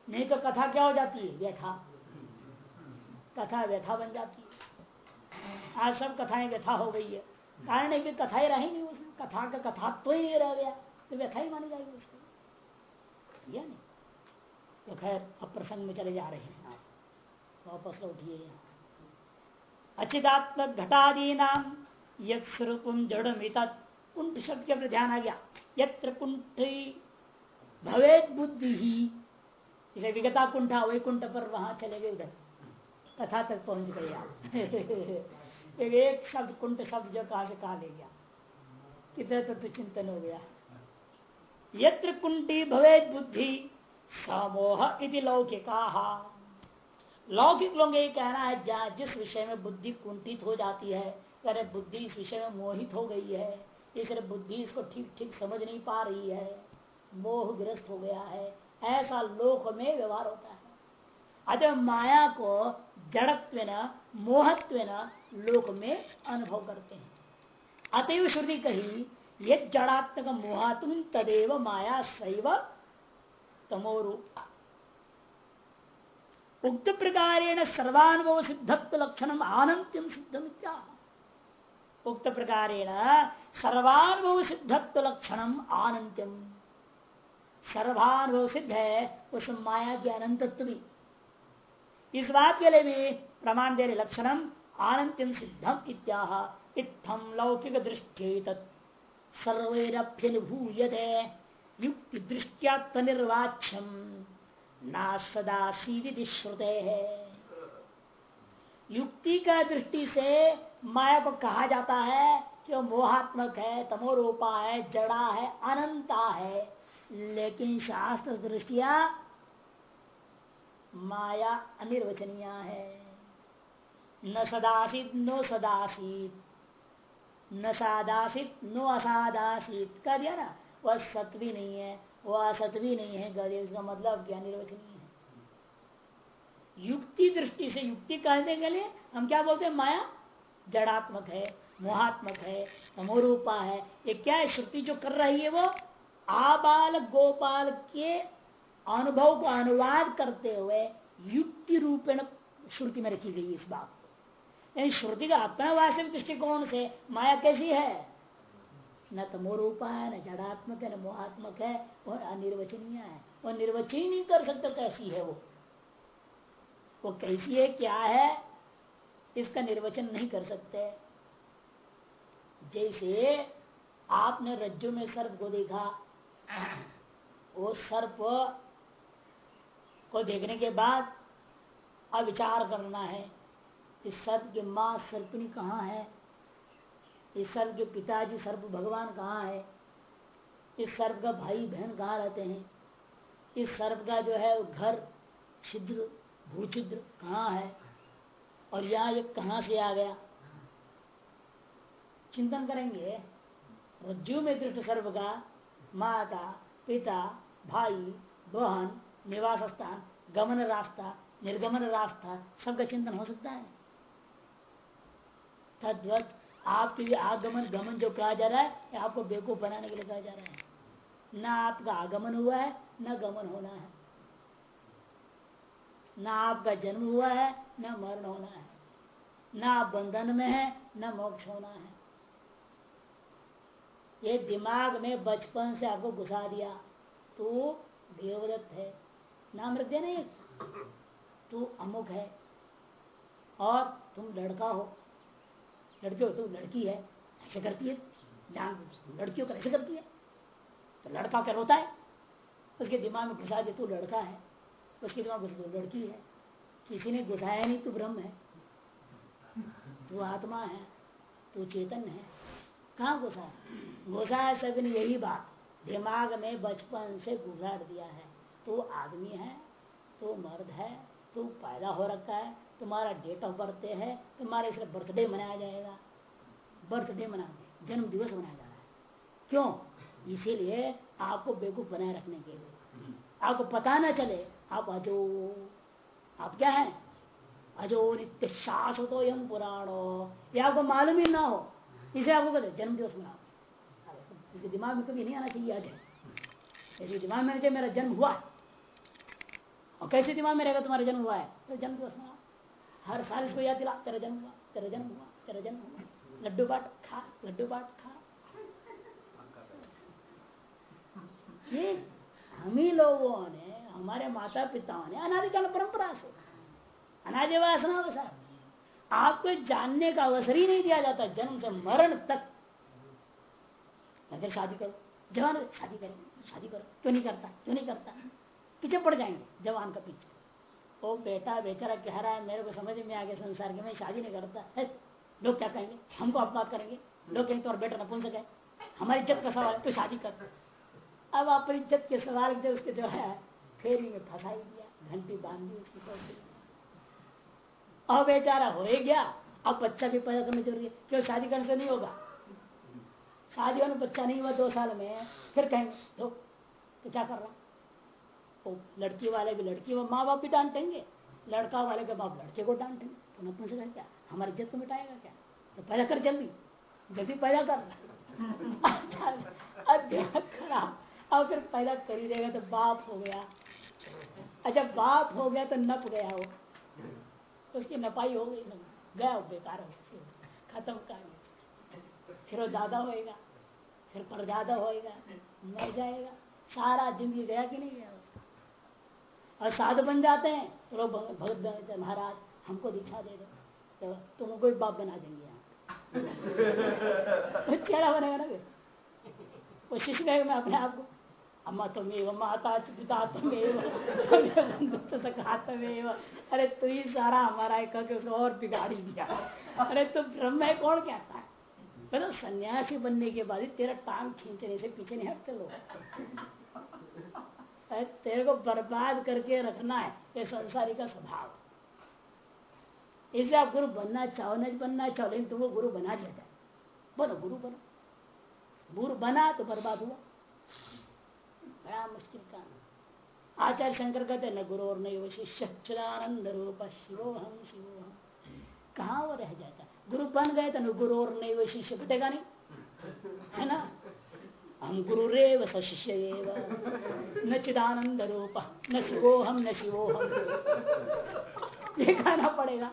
नहीं तो कथा क्या हो जाती है? व्यथा। कथा व्यथा बन जाती है। आज सब कथाएँ व्यथा हो गई है। कारण है कि कथा रही नहीं उसमें। कथा का कथा तो ही रह गया। तो व्यथा ही मानी जाएगी उसको। या नहीं। तो खैर, अब प्रसंग में चले जा रहे हैं आप। वापस लौटिए अचिदात्मक घटादी नाम यद स्वरूपम जड़ कुंठ शब्द के अपने ध्यान आ गया। यत्र कुंठ बुद्धि ही विगता कुंठा वही कुंठ पर वहाँ चले गए उधर। कथा तक पहुँच आप एक शब्द कुंठ शब्द जो कहा से कहा ले गया। किधर तत्व तो चिंतन हो गया। यत्र कुंठी भवे बुद्धि समोह इति लौकिक। लौकिक लोग ये कहना है, जहाँ जिस विषय में बुद्धि कुंठित हो जाती है करे बुद्धि इस विषय में मोहित हो गई है। इसलिए बुद्धि इसको ठीक ठीक समझ नहीं पा रही है। मोहग्रस्त हो गया है। ऐसा लोक में व्यवहार होता है। अतः माया को जड़त्व मोहत्व लोक में अनुभव करते हैं। अतएव श्रुति कही ये जड़ात्मक मोहात्म तदेव माया सैव तमोरूप। उक्त प्रकार सर्वानुभव सिद्धत्व लक्षण आनंत्यम सिद्धमित्या उक्त प्रकार सर्वानुभव सिद्धत्व लक्षण आनंत्यम सर्वानुभव सिद्ध है उस माया की अनंतत्व भी इस बात के लिए भी प्रमाण दे रहे लक्षणम आनंत्यम सिद्धम इत्याह। इत्थम लौकिक दृष्टि सर्वैरभ्यनुभूयते युक्ति दृष्टिया निर्वाच्यम ना सदा सीधि श्रुते। है युक्ति का दृष्टि से माया को कहा जाता है कि वो मोहात्मक है, तमोरूपा है, जड़ा है, अनंता है। लेकिन शास्त्र दृष्टिया माया अनिर्वचनीय है। न सदासित, नो सदासित। न सादासित, नो असादासित। कह दिया ना, वह सत भी नहीं है, वह असत भी नहीं है गए इसका मतलब क्या निर्वचनीय है। युक्ति दृष्टि से युक्ति कहने के लिए हम क्या बोलते हैं? माया जड़ात्मक है, मोहात्मक है तमोरूपा है, ये क्या है श्रुति जो कर रही है वो? आबाल गोपाल के अनुभव को अनुवाद करते हुए युक्ति रूपेण श्रुति में रखी गई इस बात को। यानी श्रुति का अपना वास्तविक दृष्टिकोण से? माया कैसी है? न तमोरूपा है, न जड़ात्मक है, न मोहात्मक है, और अनिर्वचनीय है। वो निर्वचन नहीं कर सकते कैसी है वो। वो कैसी है, क्या है? इसका निर्वचन नहीं कर सकते। जैसे आपने रज्जु में सर्प को देखा, वो सर्प को देखने के बाद अविचार करना है इस सर्प की माँ सर्पनी कहाँ है इस सर्प के पिताजी सर्प भगवान कहाँ है इस सर्प का भाई बहन कहाँ रहते हैं इस सर्प का जो है घर छिद्र भूछिद्र कहाँ है। और यहाँ ये कहाँ से आ गया? चिंतन करेंगे। रज्जु में दृष्ट सर्व का माता, पिता, भाई, बहन, निवास स्थान, गमन रास्ता, निर्गमन रास्ता, सबका चिंतन हो सकता है। तद्वत आपके लिए आगमन, गमन जो कहा जा रहा है आपको बेकूफ बनाने के लिए कहा जा रहा है। न आपका आगमन हुआ है, न गमन होना है। न आपका जन्म हुआ है, ना मरण होना है। ना आप बंधन में है, न मोक्ष होना है। ये दिमाग में बचपन से आपको घुसा दिया, तू देवदत्त है। नाम रख दिया नहीं तू अमुक है, और तुम लड़का हो। लड़के हो तू लड़की है, ऐसे करती है। जान लड़कियों को ऐसे करती है। तो लड़का क्या रोता है? उसके दिमाग में घुसा दिया तू लड़का है। उसके दिमाग में तो लड़की है। किसी ने घुसाया नहीं तो ब्रह्म है। तू आत्मा है। तू चेतन है। कहाँ घुसा? घुसा है सभी ने यही बात। दिमाग में बचपन से गुजार दिया है। तू आदमी है, तू मर्द है, तू पैदा हो रखा है, तुम्हारा डेट ऑफ़ बर्थ है, तुम्हारे इसलिए बर्थडे मनाया जाएगा। बर्थडे मना जन्म दिवस मनाया जा रहा है। क्यों? इसीलिए आपको बेवकूफ़ बनाए रखने के लिए। आपको पता ना चले आप अजो आप क्या है? अजो नित्य शाश्वतो यम पुराणो। ये आपको मालूम ही ना हो। इसे आपको कहते जन्म दिवस मनाओ। इसके दिमाग में कभी नहीं आना चाहिए आज। ऐसे दिमाग में चाहिए, मेरा जन्म हुआ और कैसे दिमाग में रहेगा तुम्हारा जन्म हुआ है? तो जन्म दिवस मनाओ। हर साल इसको याद दिला, तेरा जन्म हुआ, तेरा जन्म हुआ, तेरा जन्म हुआ। लड्डू बाट, खा, लड्डू बाट, खा। ये हम ही लोगों ने हमारे माता पिताओं ने अनादिकाल परंपरा से अनादि वासना आपको जानने का अवसर ही नहीं दिया जाता, जन्म से मरण तक। अगर शादी करो, जवान शादी करो शादी करो, क्यों नहीं करता, क्यों नहीं करता? पीछे पड़ जाएँगे, जवान का पीछे। वो बेटा, बेचारा कह रहा है, मेरे को समझ में आ गया, संसार के मैं शादी नहीं करता। है, लोग क्या कहेंगे? हमको अपवाद करेंगे? लोग कहेंगे तो और बेटा न पूछ सके हमारी इज़्ज़त का सवाल तो शादी कर। अब अपनी इज़्ज़त के सवाल जो उसके जो है फेरी में फंसा ही दिया घंटी बाँध दी उसकी पहुँच अब बेचारा हो गया अब बच्चा भी पैदा करना ज़रूरी है। क्यों? शादी करने से नहीं होगा। शादी में बच्चा नहीं हुआ दो साल में फिर कहेंगे तो, तो क्या कर रहा? तो लड़की वाले भी लड़की माँ बाप भी डांटेंगे। लड़का वाले के बाप लड़के को डांटेंगे। तो न पूछ क्या हमारी इज़्ज़त को मिटाएगा क्या? तो पैदा कर जल्दी। जल्दी पैदा कर। अब खराब। अब फिर पैदा कर ही देगा तो बाप हो गया। अच्छा बाप हो गया तो नप गया वो। उसकी नपाई हो गई। गया बेकार हो खत्म कर। फिर वो दादा होएगा। फिर परदादा होएगा। मर जाएगा। सारा ज़िंदगी गया कि नहीं गया उसका? और साधु बन जाते हैं। तो लोग भगत महाराज, हमको दीक्षा दे दो। तो तुमको कोई बाप बना देंगे चेहरा बनेगा ना वो शिष्य मैं अपने आप को अम्मा तुम्हें माता पिता अरे तू ही सारा हमारा एक और बिगाड़ी दिया। अरे तो ब्रह्म है, कौन कहता है? मतलब सन्यासी बनने के बाद ही तेरा टांग खींचने से पीछे नहीं हटते लोग। तेरे को बर्बाद करके रखना है, ये संसारी का स्वभाव। इसलिए आप गुरु बनना चाहो, नहीं बनना चाहो, लेकिन तुमको गुरु बना दिया जाए। बोलो, गुरु बनो। गुरु बना तो बर्बाद हुआ। बड़ा मुश्किल काम आचार्य शंकर कहते न गुरु और नहीं वो शिष्य चिदानंद रूप शिवो हम शिवो हम कहा वो रह जाता गुरु बन गए तो न गुरु और नहीं वो शिष्य घटेगा नहीं। है ना? हम गुरु रेव स शिष्य न चिदानंद रूप, न शिवो हम न शिवो हम ये कहना पड़ेगा।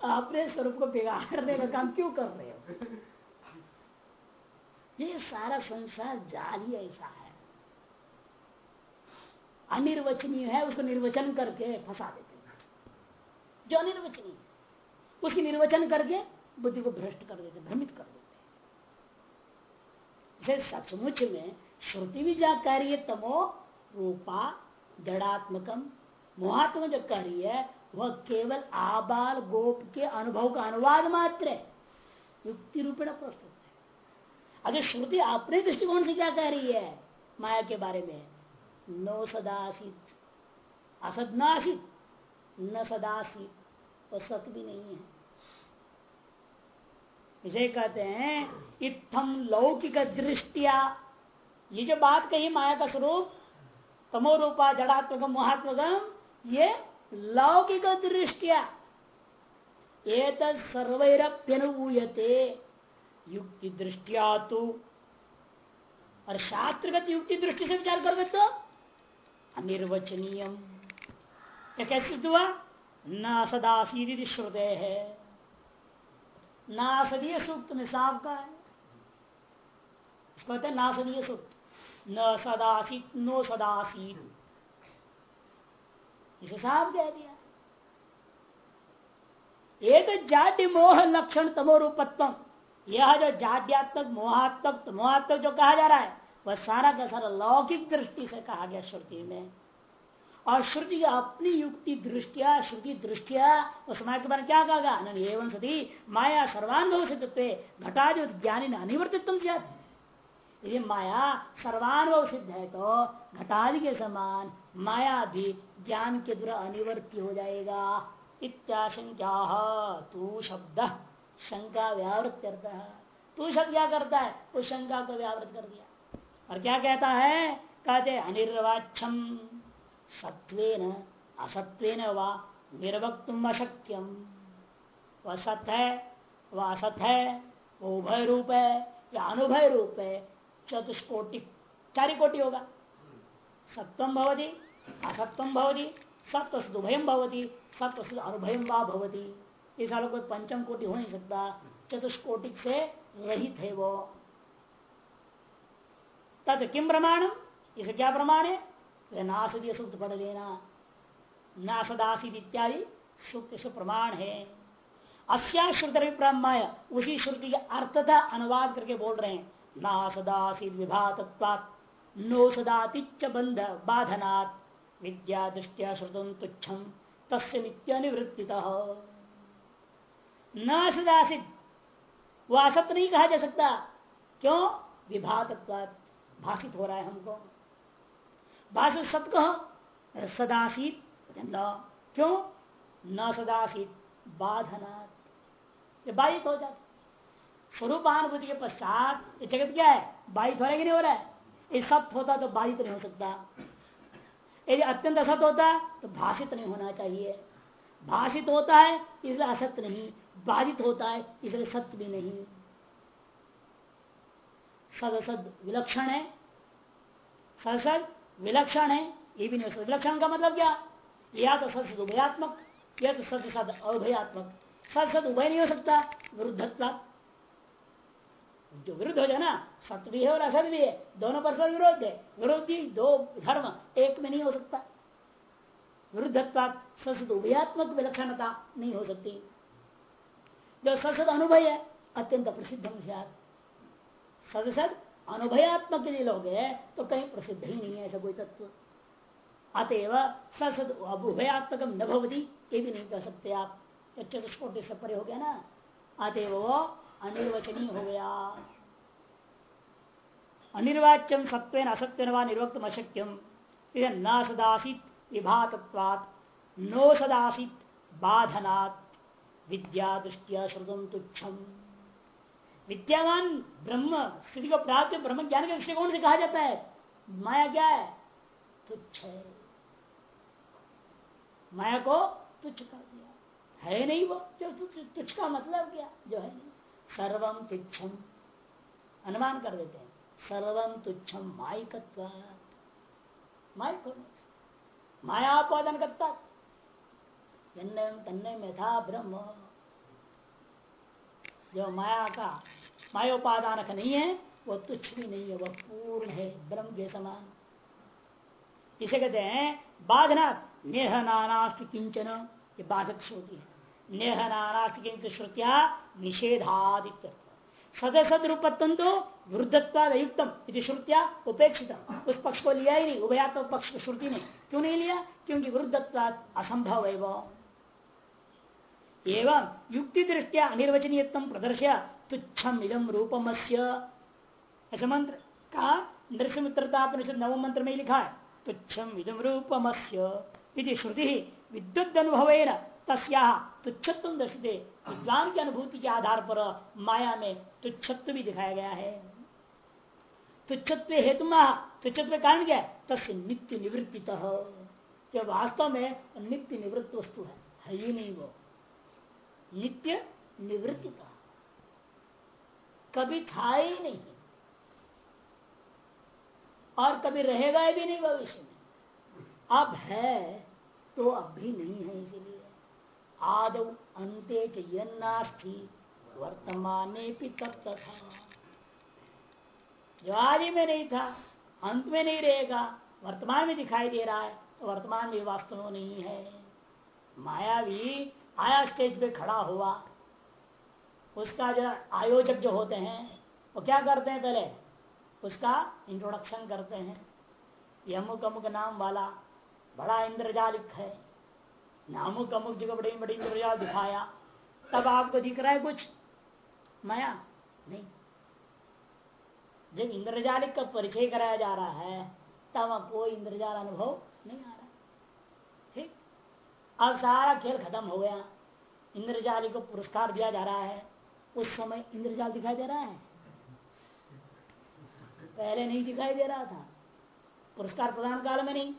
अपने स्वरूप को बिगाड़ने का काम क्यों कर रहे हो? ये सारा संसार जाल ही ऐसा है। अनिर्वचनीय है, उसको निर्वचन करके फंसा देते हैं। जो अनिर्वचनीय उसकी निर्वचन करके बुद्धि को भ्रष्ट कर देते भ्रमित कर देते सचमुच में श्रुति भी जा कार्य तमो रूपा जड़ात्मकम। मोहात्म जो कार्य है, वह केवल आबाल गोप के अनुभव का अनुवाद मात्र है। युक्ति रूपेण प्रस्तुत। है अगर श्रुति, अपने दृष्टिकोण से क्या कह रही है? माया के बारे में। नो सदासित, असदनासित, न सदासित तो सत भी नहीं है। इसे कहते हैं, इत्थम लौकिक दृष्टिया। ये जो बात कही माया का स्वरूप तमो रूपा जड़ात्मक महात्मकम, ये लौकिक दृष्टिया। एक सर्वैरप्यनुभूयते। युक्ति दृष्टिया तो। और शास्त्रगत युक्ति दृष्टि से विचार करोगे तो अनिर्वचनीय कैसे हुआ? न सदासी श्रुदय है। नासदीय सूक्त में साफ़ का है। कहते हैं नासदीय सूक्त। न सदासी नो सदासी इसे साफ़ कह दिया। एक जाति मोह लक्षण तमोरूपत्व यह जो जाड्यात्मक, मोहात्मक मोहात्मक जो कहा जा रहा है, वह सारा का सारा लौकिक दृष्टि से कहा गया श्रुति में। और श्रुति अपनी युक्ति दृष्टिया, श्रुति दृष्टिया, उस समय के बारे में क्या कहा एवं सती, माया सर्वानुभव सिद्धत्व घटा जो ज्ञानी से यदि माया सर्वानुभव सिद्ध है तो घटादि के समान माया भी ज्ञान के द्वारा अनिवर्त्य हो जाएगा। इत्याशंका तू शब्द। शंका व्यावृत करता है। तू शब्द क्या करता है, उस शंका को व्यावृत कर दिया। और क्या कहता है? कहते अनिर्वाक्षम सत्वेन असत्वेन व निर्वक्तुम अशक्यम वह सत्य है, वह असत है, वो उभय रूप है, या अनुभय रूप है, चतुष्कोटि, चारी कोटि होगा। सत्वम भवती असत्वम भवती सत्व उभयम भवती सत्व अनुभयम वा भवती। इस सालों कोई पंचम कोटि हो नहीं सकता। चतुष्कोटिक से रहित है वो। तद किम प्रमाणम इसे क्या प्रमाण है? नासदीय सूक्त पढ़ लेना। नासदासी इत्यादि सूक्त से प्रमाण है। अस्या श्रुति ब्रह्माय, उसी श्रुति के अर्थता अनुवाद करके बोल रहे हैं। ना सदासी विभात नो सदातिच्च बंध बाधनात्। विद्या दृष्टिया श्रुतम तुच्छम तस्य नित्यानिवृत्ति न सदासित वो असत नहीं कहा जा सकता। क्यों? विभात भाषित हो रहा है हमको। भाषित सत कहो सदासित न क्यों? न सदासित बाधनात् बाधित हो जाता स्वरूपानुभूति के पश्चात ये जगत क्या है? बाधित हो रहा है कि नहीं हो रहा है। ये सत्य होता तो बाधित नहीं हो सकता। यदि अत्यंत असत होता तो भाषित नहीं होना चाहिए। भाषित होता है इसलिए असत्य नहीं। बाधित होता है, इसलिए सत्य भी नहीं। सदसद विलक्षण है। सदसद विलक्षण है, ये भी नहीं विलक्षण का मतलब क्या? या तो सद उभयात्मक, या तो सद सद अभयात्मक। सद सद उभय नहीं हो सकता विरुद्धत्व जो विरुद्ध हो जाए ना, सत्य भी है और असत भी है, दोनों परस्पर विरोध है। विरोधी दो धर्म एक में नहीं हो सकता। विरुद्धत्वा उभयात्मक विलक्षणता नहीं हो सकती। जो ससद अनुभव है, अत्यंत प्रसिद्ध सदसद अनुभयात्मक यदि लोग तो कहीं प्रसिद्ध ही नहीं है ऐसा कोई तत्व। अतएव ससद अभुभयात्मक न भवती, ये भी नहीं कह सकते आप। चतुष्कोटि से परे हो गया ना। अतएव वो अनिर्वचनीय हो गया। अनिर्वाच्यम सत्व असत्य निर्वक्त अशक्यम न सदासित विभातत्वात्, नो सदासित बाधनात्। विद्या दृष्टिया श्रुतम तुच्छम। विद्यावान ब्रह्म स्थिति को प्राप्त ब्रह्म ज्ञान के दृष्टिकोण से कहा जाता है। माया क्या है? तुच्छ है। माया को तुच्छ कर दिया। है नहीं वो, जो तुच्छ का मतलब क्या? जो है सर्वम तुच्छम अनुमान कर देते हैं। सर्वम तुच्छम माइकत्व माइक मायापादन करता था ब्रह्म जो माया का मायोपादान नहीं है वो तुच्छ भी नहीं है वह पूर्ण है ब्रह्म के समान इसे कहते हैं बाधना नेह नानास्त किंचन ये बाधक श्रुति है नेह नानास्त किंच श्रुतिया निषेधादित्य सदय सद रूपत्व तो विरुद्धत्वादयुक्तम यदि श्रुतिया उपेक्षित उस पक्ष को लिया ही नहीं उभयात्मक पक्ष श्रुति ने क्यों नहीं लिया क्योंकि विरुद्धत्वाद असंभव है वो एवं युक्ति दृष्टिया अनिर्वचनीय प्रदर्श्य तुच्छम इदम रूपम ऐसा मंत्र का? कहा नृसिमित्रता नव मंत्र में लिखा है। तुच्छम इदम रूपम श्रुति विद्युत अनुभव तस्या तुच्छत्व दर्शते। विद्वान की अनुभूति के आधार पर माया में तुच्छत्व भी दिखाया गया है। तुच्छत्व हेतु तुच्छत्व कारण क्या है? तस् नित्य निवृत्ति वास्तव में नित्य निवृत्त वस्तु है। है ही नहीं वो। नित्य निवृत्ति कभी था ही नहीं। और कभी रहेगा भी नहीं भविष्य में। अब है तो अब भी नहीं है इसीलिए। आदौ अंते वर्तमाने तथा। जो आदि में नहीं था, अंत में नहीं रहेगा, वर्तमान में दिखाई दे रहा है तो वर्तमान में वास्तव में नहीं है। माया भी आया स्टेज पे खड़ा हुआ। उसका जो आयोजक जो होते हैं, वो क्या करते हैं पहले? उसका इंट्रोडक्शन करते हैं। यमुक अमुक अमुक नाम वाला बड़ा इंद्रजालिक है। नामुक अमुक जगह बड़ी बड़ी इंद्रजाल दिखाया। तब आपको दिख रहा है कुछ? माया? नहीं। जब इंद्रजालिक का परिचय कराया जा रहा है, तब कोई इंद्रजाल अनुभव नहीं आ अब सारा खेल खत्म हो गया। इंद्रजाली को पुरस्कार दिया जा रहा है। उस समय इंद्रजाल दिखाई दे रहा है? पहले नहीं दिखाई दे रहा था। पुरस्कार प्रदान काल में नहीं,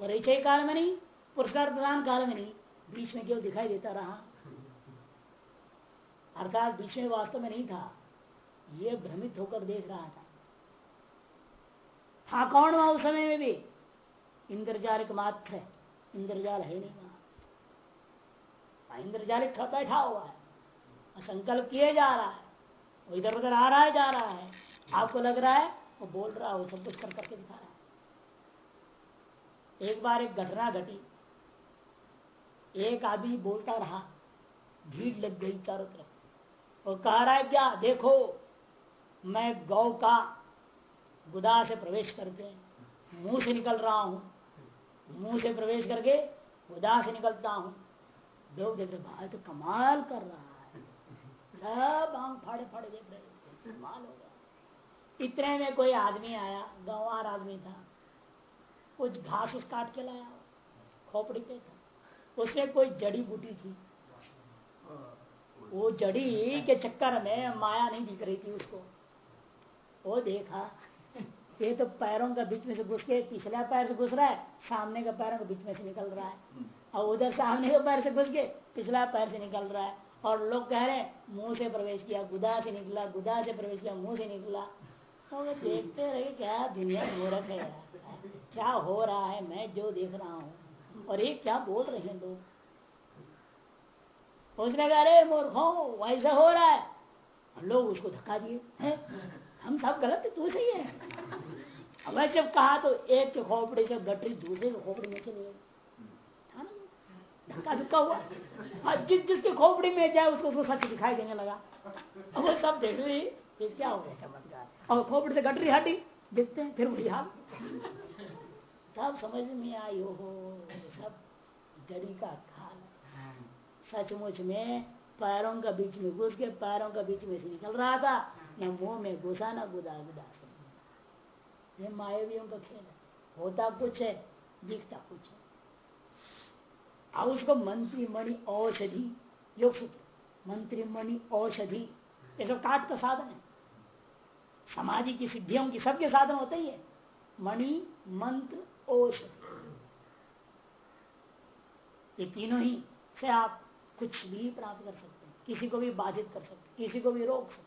परिचय काल में नहीं, पुरस्कार प्रदान काल में नहीं। बीच में केवल दिखाई देता रहा। अर्थात बीच में वास्तव में नहीं था। ये भ्रमित होकर देख रहा था। था कौन वहाँ उस समय में भी? इंद्रजाल मात्र है। इंद्रजाल है नहीं वहाँ। इंद्रजालिक बैठा हुआ है। संकल्प किए जा रहा है। वो इधर उधर आ रहा है, जा रहा है। आपको लग रहा है, वो बोल रहा है, वो सब कुछ कर करके दिखा रहा है। एक बार एक घटना घटी। एक आदमी बोलता रहा, भीड़ लग गई चारों तरफ़। और कह रहा है, क्या, देखो, मैं गौ का गुदा से प्रवेश करके मुँह से निकल रहा हूँ। मुँह से प्रवेश करके गुदा से निकलता हूँ। लोग देख रहे भाई तो कमाल कर रहा है। सब आँख फाड़े फाड़े देख रहे कमाल हो गया। इतने में कोई आदमी आया, गंवार आदमी था। कुछ घास उस काट के लाया, खोपड़ी पे था। उसमें कोई जड़ी बूटी थी। वो जड़ी के चक्कर में माया नहीं दिख रही थी उसको। वो देखा, ये तो पैरों का बीच में से घुस के, पिछला पैर से घुस रहा है, सामने का पैरों के बीच में से निकल रहा है। और उधर सामने के पैर से घुस गए, पिछला पैर से निकल रहा है। और लोग कह रहे मुँह से प्रवेश किया, गुदा से निकला, गुदा से प्रवेश किया, मुँह से निकला। तो देखते रहे क्या दुनिया मूर्ख है क्या हो रहा है, मैं जो देख रहा हूँ। और ये क्या बोल रहे हैं लोग? उसने कहा, अरे मूर्खों वैसा हो रहा है। लोग उसको धक्का दिए हम सब गलत है, तू सही है? अब जब कहा तो एक के खोपड़े से गटरी दूसरे के खोपड़े में चली गए धक्का धक्का हुआ। हाँ जिस जिसके खोपड़ी में जाए, उसको उसको सच दिखाई देने लगा। अब वो सब देख रही ये क्या हो गया? चमत्कार। अब खोपड़ी से गटरी हटी, देखते हैं, फिर वही हाल। तब समझ में आई हो सब जड़ी का खाल। सचमुच में पैरों का बीच में घुस के, पैरों का बीच में से निकल रहा था। न मुँह में घुसा, न गुदा गुदा ये मायावियों का खेल होता कुछ है, दिखता कुछ है। अब उसको मंत्री मणि औषधि योग सूत्र मंत्री मणि औषधि, ये सब काट का साधन है। समाधि की सिद्धियों की सबके साधन होते ही है। मणि, मंत्र, औषधि। ये तीनों ही से आप कुछ भी प्राप्त कर सकते हैं। किसी को भी बाधित कर सकते किसी को भी रोक सकते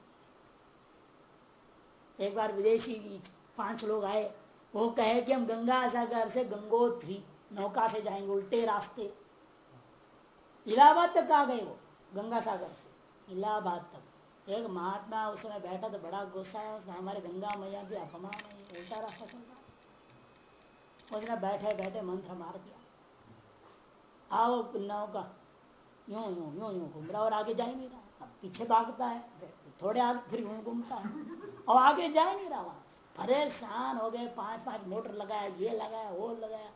एक बार विदेशी पाँच लोग आए, वो कहे कि हम गंगा सागर से गंगोत्री, नौका से जाएँगे, उल्टे रास्ते। इलाहाबाद तक आ गए वो गंगा सागर से। इलाहाबाद तक। एक महात्मा उस समय बैठा तो बड़ा गुस्सा है उसने हमारे गंगा मैया की अपमान है उल्टा रास्ता चल रहा उसने बैठे बैठे मंत्र मार दिया। आओ नौका यूँ यूँ यूँ यूँ घूम रहा और आगे जा ही नहीं रहा। अब पीछे भागता है थोड़े आगे, फिर यूँ घूमता है। और आगे जा ही नहीं रहा वहाँ। परेशान हो गए, पाँच पाँच मोटर लगाया, ये लगाया, वो लगाया।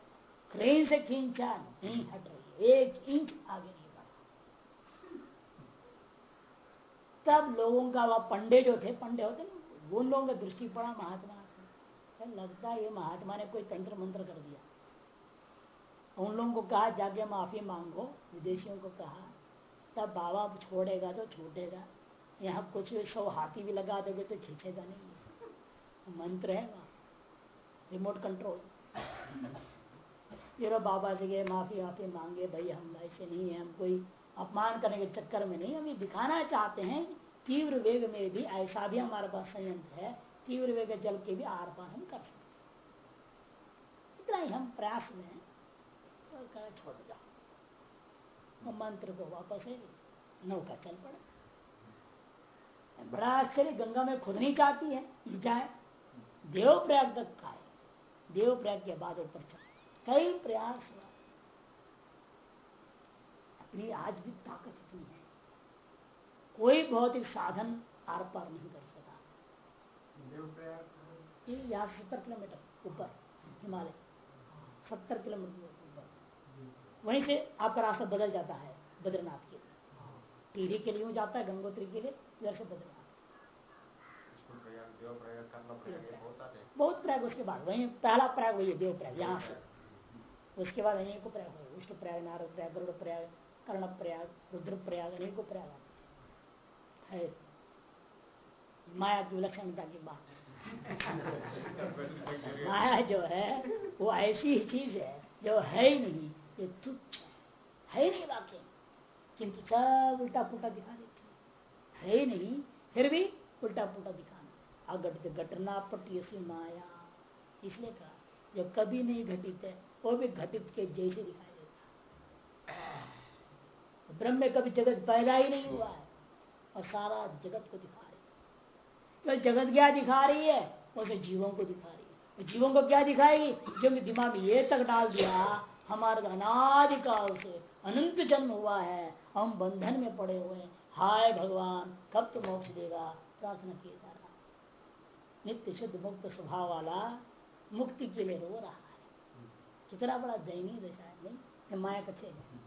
क्रेन से खींचा, नहीं हट रही एक इंच आगे नहीं बढ़ा तब लोगों का वह पंडे जो थे पंडे होते ना उन लोगों का दृष्टि पड़ा, महात्मा। तो लगता है ये महात्मा ने कोई तंत्र मंत्र कर दिया। उन लोगों को कहा, जाके माफ़ी मांगो। विदेशियों को कहा, तब बाबा छोड़ेगा तो छूटेगा। यहाँ कुछ सौ हाथी भी लगा दोगे तो खींचेगा नहीं। मंत्र है वहाँ। रिमोट कंट्रोल ये बाबा से गए माफ़ी माफ़ी मांगे, भाई हम ऐसे नहीं है, हम कोई अपमान करने के चक्कर में नहीं, हम ये दिखाना चाहते हैं तीव्र वेग में भी, ऐसा भी हमारे पास संयंत्र है, तीव्र वेग जल के भी आर पार हम कर सकते इतना ही हम प्रयास में हैं। तो छोड़ जाओ। मंत्र को वापस है नौका चल पड़े। बड़ा आश्चर्य गंगा में खुद नहीं चाहती है, जाए। देव प्रयाग तक का है देव प्रयाग के बाद ऊपर चल। कई प्रयास हुआ अपनी आज भी ताकत इतनी है। कोई भौतिक साधन आर पार नहीं कर सका यहाँ सत्तर किलोमीटर ऊपर, हिमालय। सत्तर किलोमीटर ऊपर। वहीं से आपका रास्ता बदल जाता है बद्रीनाथ के लिए। टीढ़ी के लिए जाता है, गंगोत्री के लिए, इधर से बद्रनाथ। बहुत प्रयाग उसके बाद, वही पहला प्रयाग वही है देव प्रयाग यहाँ से। उसके बाद अनेकों प्रयाग हुए विष्णु प्रयाग, नारद प्रयाग, गरुड़ प्रयाग। कर्ण प्रयाग रुद्र प्रयाग अनेकों प्रयाग है माया की विलक्षणता की बात माया जो है, वो ऐसी ही चीज़ है, जो है ही नहीं, ये तुच्छ है. नहीं वाक्य किंतु सब उल्टा पुल्टा दिखा देती है. नहीं, फिर भी उल्टा पुल्टा दिखाना अघटित घटना पटी माया. इसलिए कहा, जो कभी नहीं घटित है, वो भी घटित के जैसे दिखाई ब्रह्म में कभी जगत पैदा ही नहीं हुआ है। और सारा जगत को दिखा रही है। तो जगत क्या दिखा रही है? उसे जीवों को दिखा रही है। जीवों को क्या दिखाएगी? जो दिमाग में ये तक डाल दिया, हमारे अनादिकाल से अनंत जन्म हुआ है, हम बंधन में पड़े हुए हैं। हाय भगवान, कब तो मोक्ष देगा? प्रार्थना किए जा रहा नित्य शुद्ध मुक्त स्वभाव वाला मुक्ति के लिए रो रहा है। कितना बड़ा दयनीय दशा है, नहीं? माया है।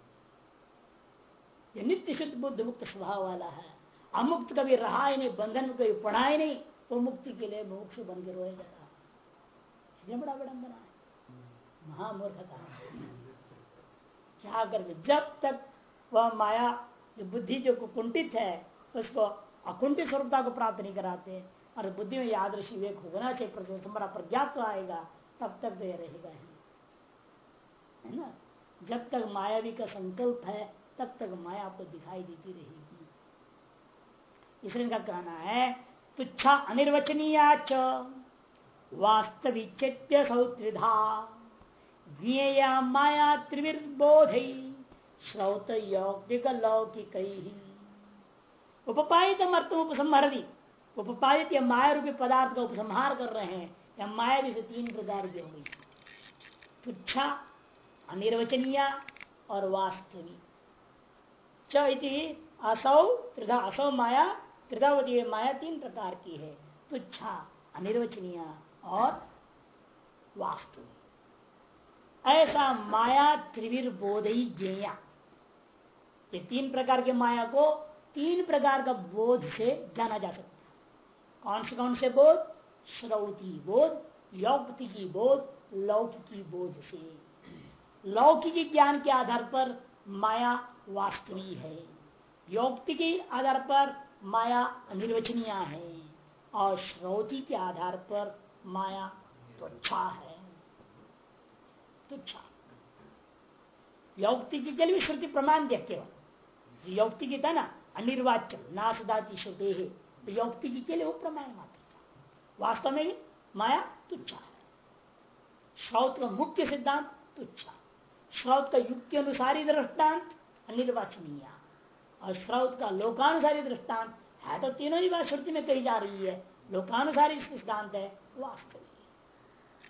ये नित्य शुद्ध बुद्ध मुक्त स्वभाव वाला है। अमुक्त कभी रहा ही नहीं, बंधन में कभी पढ़ा ही नहीं तो मुक्ति के लिए मोक्ष बन के है। इसलिए बड़ा विडम्बना है। महामूर्खता। क्या कर? जब तक वह माया, जो बुद्धि जो कुंठित है, उसको अकुंठित स्वरूपता को प्राप्त नहीं कराते, और बुद्धि में यादृश विवेक होना चाहिए तुम्हारा प्रज्ञात आएगा, तब तक तो यह रहेगा ही। है ना? जब तक मायावी का संकल्प है तब तक माया आपको दिखाई देती रहेगी। इसलिए का कहना है, तुच्छा अनिर्वचनीय वास्तविक चैत्य सौत्रिधा, ज्ञेया माया त्रिविर्बोध, श्रौत यौक्तिक लौकिक। उपपादित अर्थम उपसंहरती उपपादित या माया रूपी पदार्थ का उपसंहार कर रहे हैं, या माया भी से तीन प्रकार की हो गई। तुच्छा, अनिर्वचनीय और वास्तविक। च असौ, त्रिधा असौ माया, त्रिधावती माया तीन प्रकार की है। तुच्छा, अनिर्वचनीय और वास्तविक ऐसा माया त्रिवीर बोधई ज्ञेया। ये तीन प्रकार के माया को तीन प्रकार का बोध से जाना जा सकता है। कौन से कौन से बोध? श्रौती बोध, यौक्ति बोध, लौकिकी बोध से। लौकिकी ज्ञान के आधार पर माया वास्तविक है। योक्ति के आधार पर माया अनिर्वचनीय है और श्रौति के आधार पर माया तुच्छा है। तुच्छा। यौक्ति के भी श्रुति प्रमाण दिया केवल यौक्ति की था ना अनिर्वाच्य, नाशदाती श्रुति है तो यौक्ति के लिए वो प्रमाण मात्र था। वास्तव में माया तुच्छा है। श्रौत का मुख्य सिद्धांत तुच्छा श्रौत का युक्ति अनुसारी दृष्टांत अनिर्वाचनीय। और श्रौत का लोकानुसारी दृष्टांत है तो तीनों ही बात श्रुति में कही जा रही है। लोकानुसारी सिद्धांत है, वास्तविक।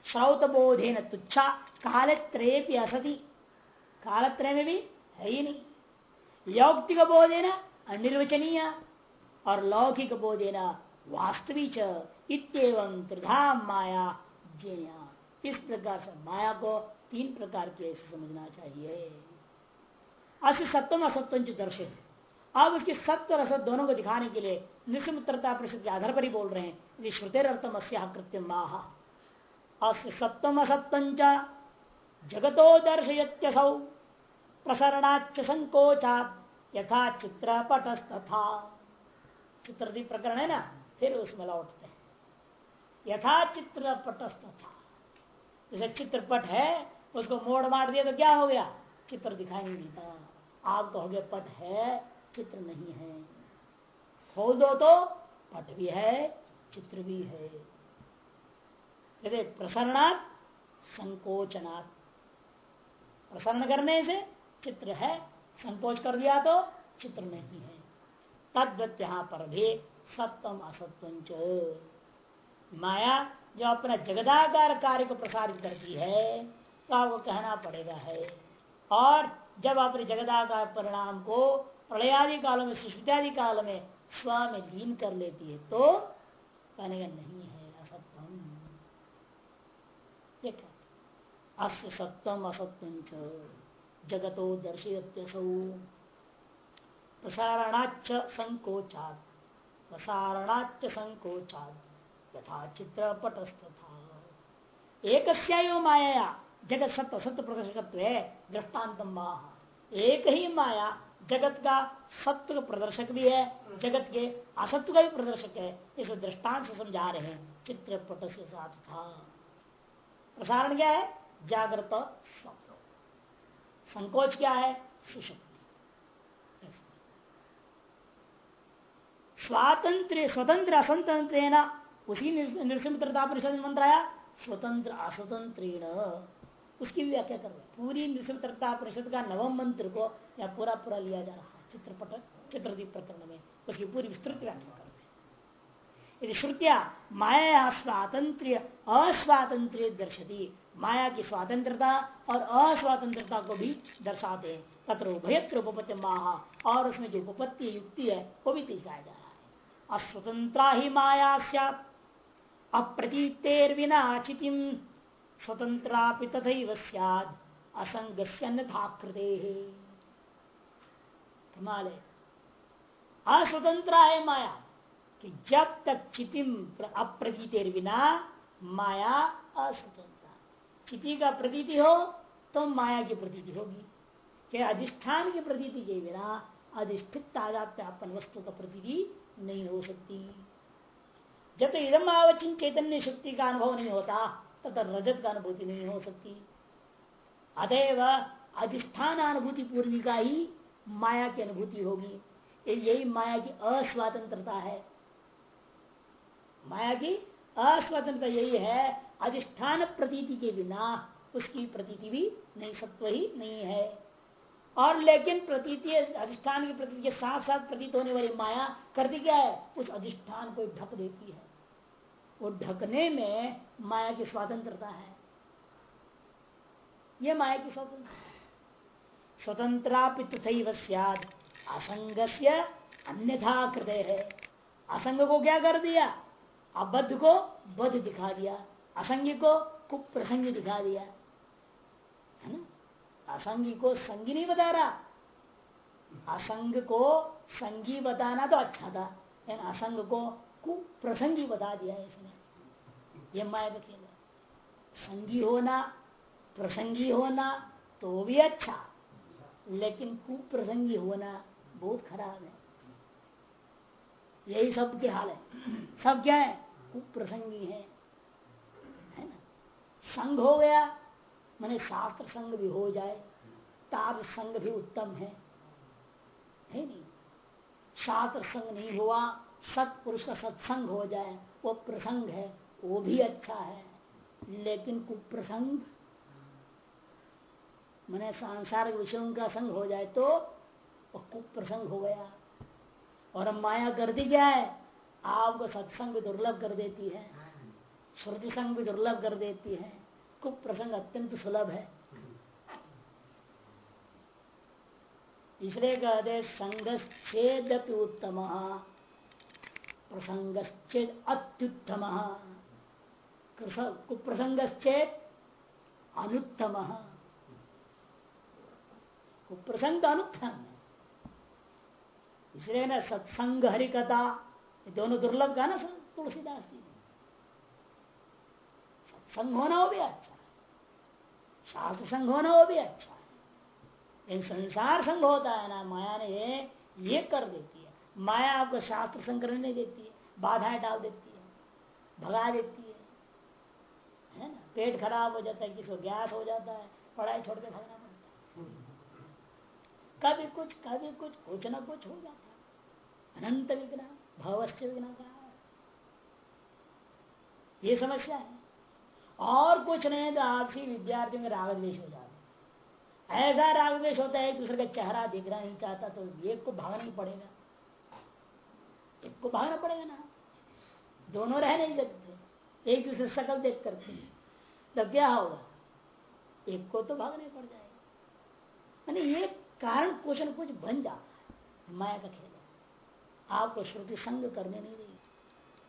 श्रौत बोधे न तुच्छा कालत्रय असति। कालत्रय में भी है ही नहीं। यौक्तिक बोधे न अनिर्वचनीय और लौकिक बोधे न वास्तविक इतम त्रिधा माया जेया इस प्रकार से माया को तीन प्रकार के ऐसे समझना चाहिए। अस सत्वम असत्वम दर्शित अब उसके सत्य और असत दोनों को दिखाने के लिए निस्मित्रता परिषद के आधार पर ही बोल रहे हैं श्रुतेरर्थम अस्कृत्य माह अस्य सत्वम असत्वं जगतो दर्शयत्यसौ प्रसरणाच संकोचा यथा चित्रपटस्तथा। चित्र प्रकरण है ना, फिर उसमें लौटते हैं। यथा चित्रपटस्तथा। जैसे चित्रपट है, उसको मोड़ मार दिया तो क्या हो गया? चित्र दिखाई नहीं देता आप कहोगे पट है चित्र नहीं है। खोल दो तो पट भी है चित्र भी है। यदि प्रसरणात् संकोचनात् प्रसरण करने से चित्र है संकोच कर दिया तो चित्र नहीं है। तद्वत यहाँ पर भी सत्यम असत्व माया जो अपना जगदाकार कार्य को प्रसारित करती है तो आपको कहना पड़ेगा है। और जब आपने जगदाकार परिणाम को प्रलयादि काल में सुष्टादि काल में स्व में लीन कर लेती है तो कहने नहीं है, असत्यम। अस्त सत्यम असत्यम च। जगतो दर्शयत्यसौ। प्रसारणाच संकोचात। प्रसारणाच संकोचात। तथा चित्रपटस्तथा। एक माया जगत सत्य सत्य प्रदर्शकत्व है दृष्टांत एक ही माया जगत का सत्य प्रदर्शक भी है, जगत के असत्य का भी प्रदर्शक है, इस दृष्टांत से समझा रहे हैं चित्रपट से साथ था। प्रसारण क्या है? जागृत स्वप्न। संकोच क्या है? सुशक्ति। स्वातंत्र स्वतंत्र असंतंत्र उसी नृसिंहता परिषद मंत्र आया, स्वतंत्र अस्वतंत्र उसकी व्याख्या कर। रहे पूरी नृसिंहता परिषद का नवम मंत्र को या पूरा पूरा लिया जा रहा है। चित्रपट, चित्रदीप प्रकरण में। उसकी पूरी विस्तृत व्याख्या कर। यदि श्रुतिया, माया स्वातंत्र अस्वातंत्र दर्शती। माया की स्वतंत्रता और अस्वातंत्रता को भी दर्शाते हैं। तत्र उभयत्र उपपत्ति माह। और उसमें जो उपपत्ति युक्ति है, वो भी दिखाया जा रहा है। अस्वतंत्रा ही माया अप्रतीतेर्विना चितिम स्वतंत्रा तथा सद कमाल। अस्वतंत्र है माया। कि जब तक चितिम अप्रतीतेर बिना माया अस्वतंत्र चिति का प्रतीति हो तो माया की प्रतीति होगी। कि अधिष्ठान की प्रतीति के बिना अधिष्ठित तादात्म्यापन वस्तु का प्रतीति नहीं हो सकती। जब तक इदम आवचिन चैतन्य शक्ति का अनुभव नहीं होता तक रजत का अनुभूति नहीं हो सकती। अतएव अधिष्ठान अनुभूति पूर्वी का ही माया की अनुभूति होगी। यही माया की अस्वतंत्रता है। माया की अस्वतंत्रता यही है, अधिष्ठान प्रतीति के बिना उसकी प्रतीति भी नहीं, सत्व ही नहीं है। और लेकिन प्रतीति, अधिष्ठान की प्रतीति के साथ साथ प्रतीत होने वाली माया करती क्या है? उस अधिष्ठान को ढक देती है। वो ढकने में माया की स्वतंत्रता है। यह माया की स्वतंत्रता स्वतंत्रा तथा सियाद। असंग से अन्यथा कृदय है। असंग को क्या कर दिया? अबद्ध को बद्ध दिखा दिया। असंग को कुप्रसंग दिखा दिया। है ना? असंगी को संगी नहीं बता रहा। असंग को संगी बताना तो अच्छा था। लेकिन असंग को कुप्रसंगी बता दिया है इसने। ये माया का खेल संगी होना, प्रसंगी होना तो भी अच्छा लेकिन कुप्रसंगी होना बहुत खराब है। यही सब के हाल है। सब क्या है? कुप्रसंगी है। है ना? संग हो गया, मैंने शास्त्र संग भी हो जाए तार संग भी उत्तम है। है नहीं? शास्त्र संग नहीं हुआ सत्पुरुष का सत्संग हो जाए, वो प्रसंग है, वो भी अच्छा है। लेकिन कुप्रसंग, मैंने सांसारिक विषयों का संग हो जाए तो कुप्रसंग हो गया। और माया करती क्या है? आपको सत्संग भी दुर्लभ कर देती है। श्रुति संग भी दुर्लभ कर देती है। कुप्रसंग अत्यंत सुलभ है। इसलिए कहते संगछेद उत्तम। प्रसंगच्छेद अत्युत्तम। कुप्रसंगच्छेद अनुत्तम। कुप्रसंग अनुत्तम। इसलिए ना सत्संग हरिकथा दोनों दुर्लभ का ना तुलसीदास। जी सत्संग होना हो भी अच्छा है। शास्त्र संग होना हो भी अच्छा है। संसार संग होता है ना, माया ने ये कर देती है। माया आपको शास्त्र संग करने नहीं देती है, बाधाएँ डाल देती है, भगा देती है। है ना? पेट खराब हो जाता है, किसी को गैस हो जाता है, पढ़ाई छोड़ के भागना पड़ता है। कभी कुछ कभी कुछ कुछ ना कुछ हो जाता है। अनंत विघ्न भवश्य विघ्न का। ये समस्या है। और कुछ नहीं तो आपसी विद्यार्थियों में राग द्वेश हो जाता ऐसा राग द्वेश होता है एक दूसरे का चेहरा दिखना नहीं चाहता तो एक को भागना ही पड़ेगा। एक को भागना पड़ेगा ना दोनों रह नहीं सकते। एक दूसरे शकल देख करते तो क्या होगा? एक को तो भागने पड़ जाएगा। ये कारण कुछ न कुछ बन जाता है। माया का खेल आपको श्रुति संग करने नहीं देगी।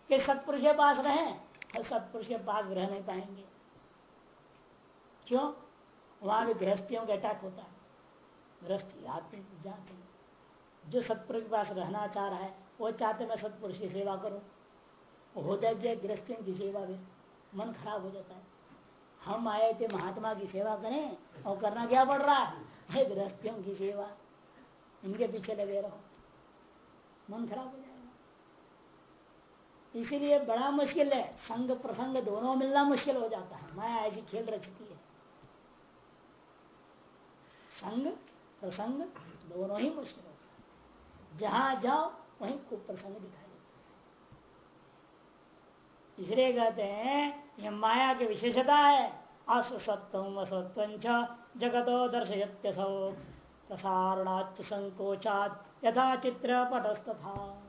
कि सत्पुरुष के पास रहे और सत्पुरुष के पास रह नहीं पाएँगे। क्यों? वहाँ भी गृहस्थियों का अटैक होता है। गृहस्थी आते जाते। जो सत्पुरुष के पास रहना चाह रहा है वो चाहते मैं सत्पुरुष की सेवा करूँ। होता है? गृहस्थियों की सेवा भी मन खराब हो जाता है। हम आए थे महात्मा की सेवा करें और करना क्या पड़ रहा है? गृहस्थियों की सेवा। इनके पीछे लगे रहो। मन खराब हो जाएगा। इसीलिए बड़ा मुश्किल है। संग प्रसंग दोनों मिलना मुश्किल हो जाता है। माया ऐसी खेल रचती है। संग, प्रसंग दोनों ही मुश्किल होता है। जहाँ जाओ वहीं प्रसंग दिखाई देता इसलिए कहते हैं, यह माया की विशेषता है। असत्व असत्व जगतो दर्शयत्यसौ। प्रसारणाच संकोचात यथा चित्र पटस्तथा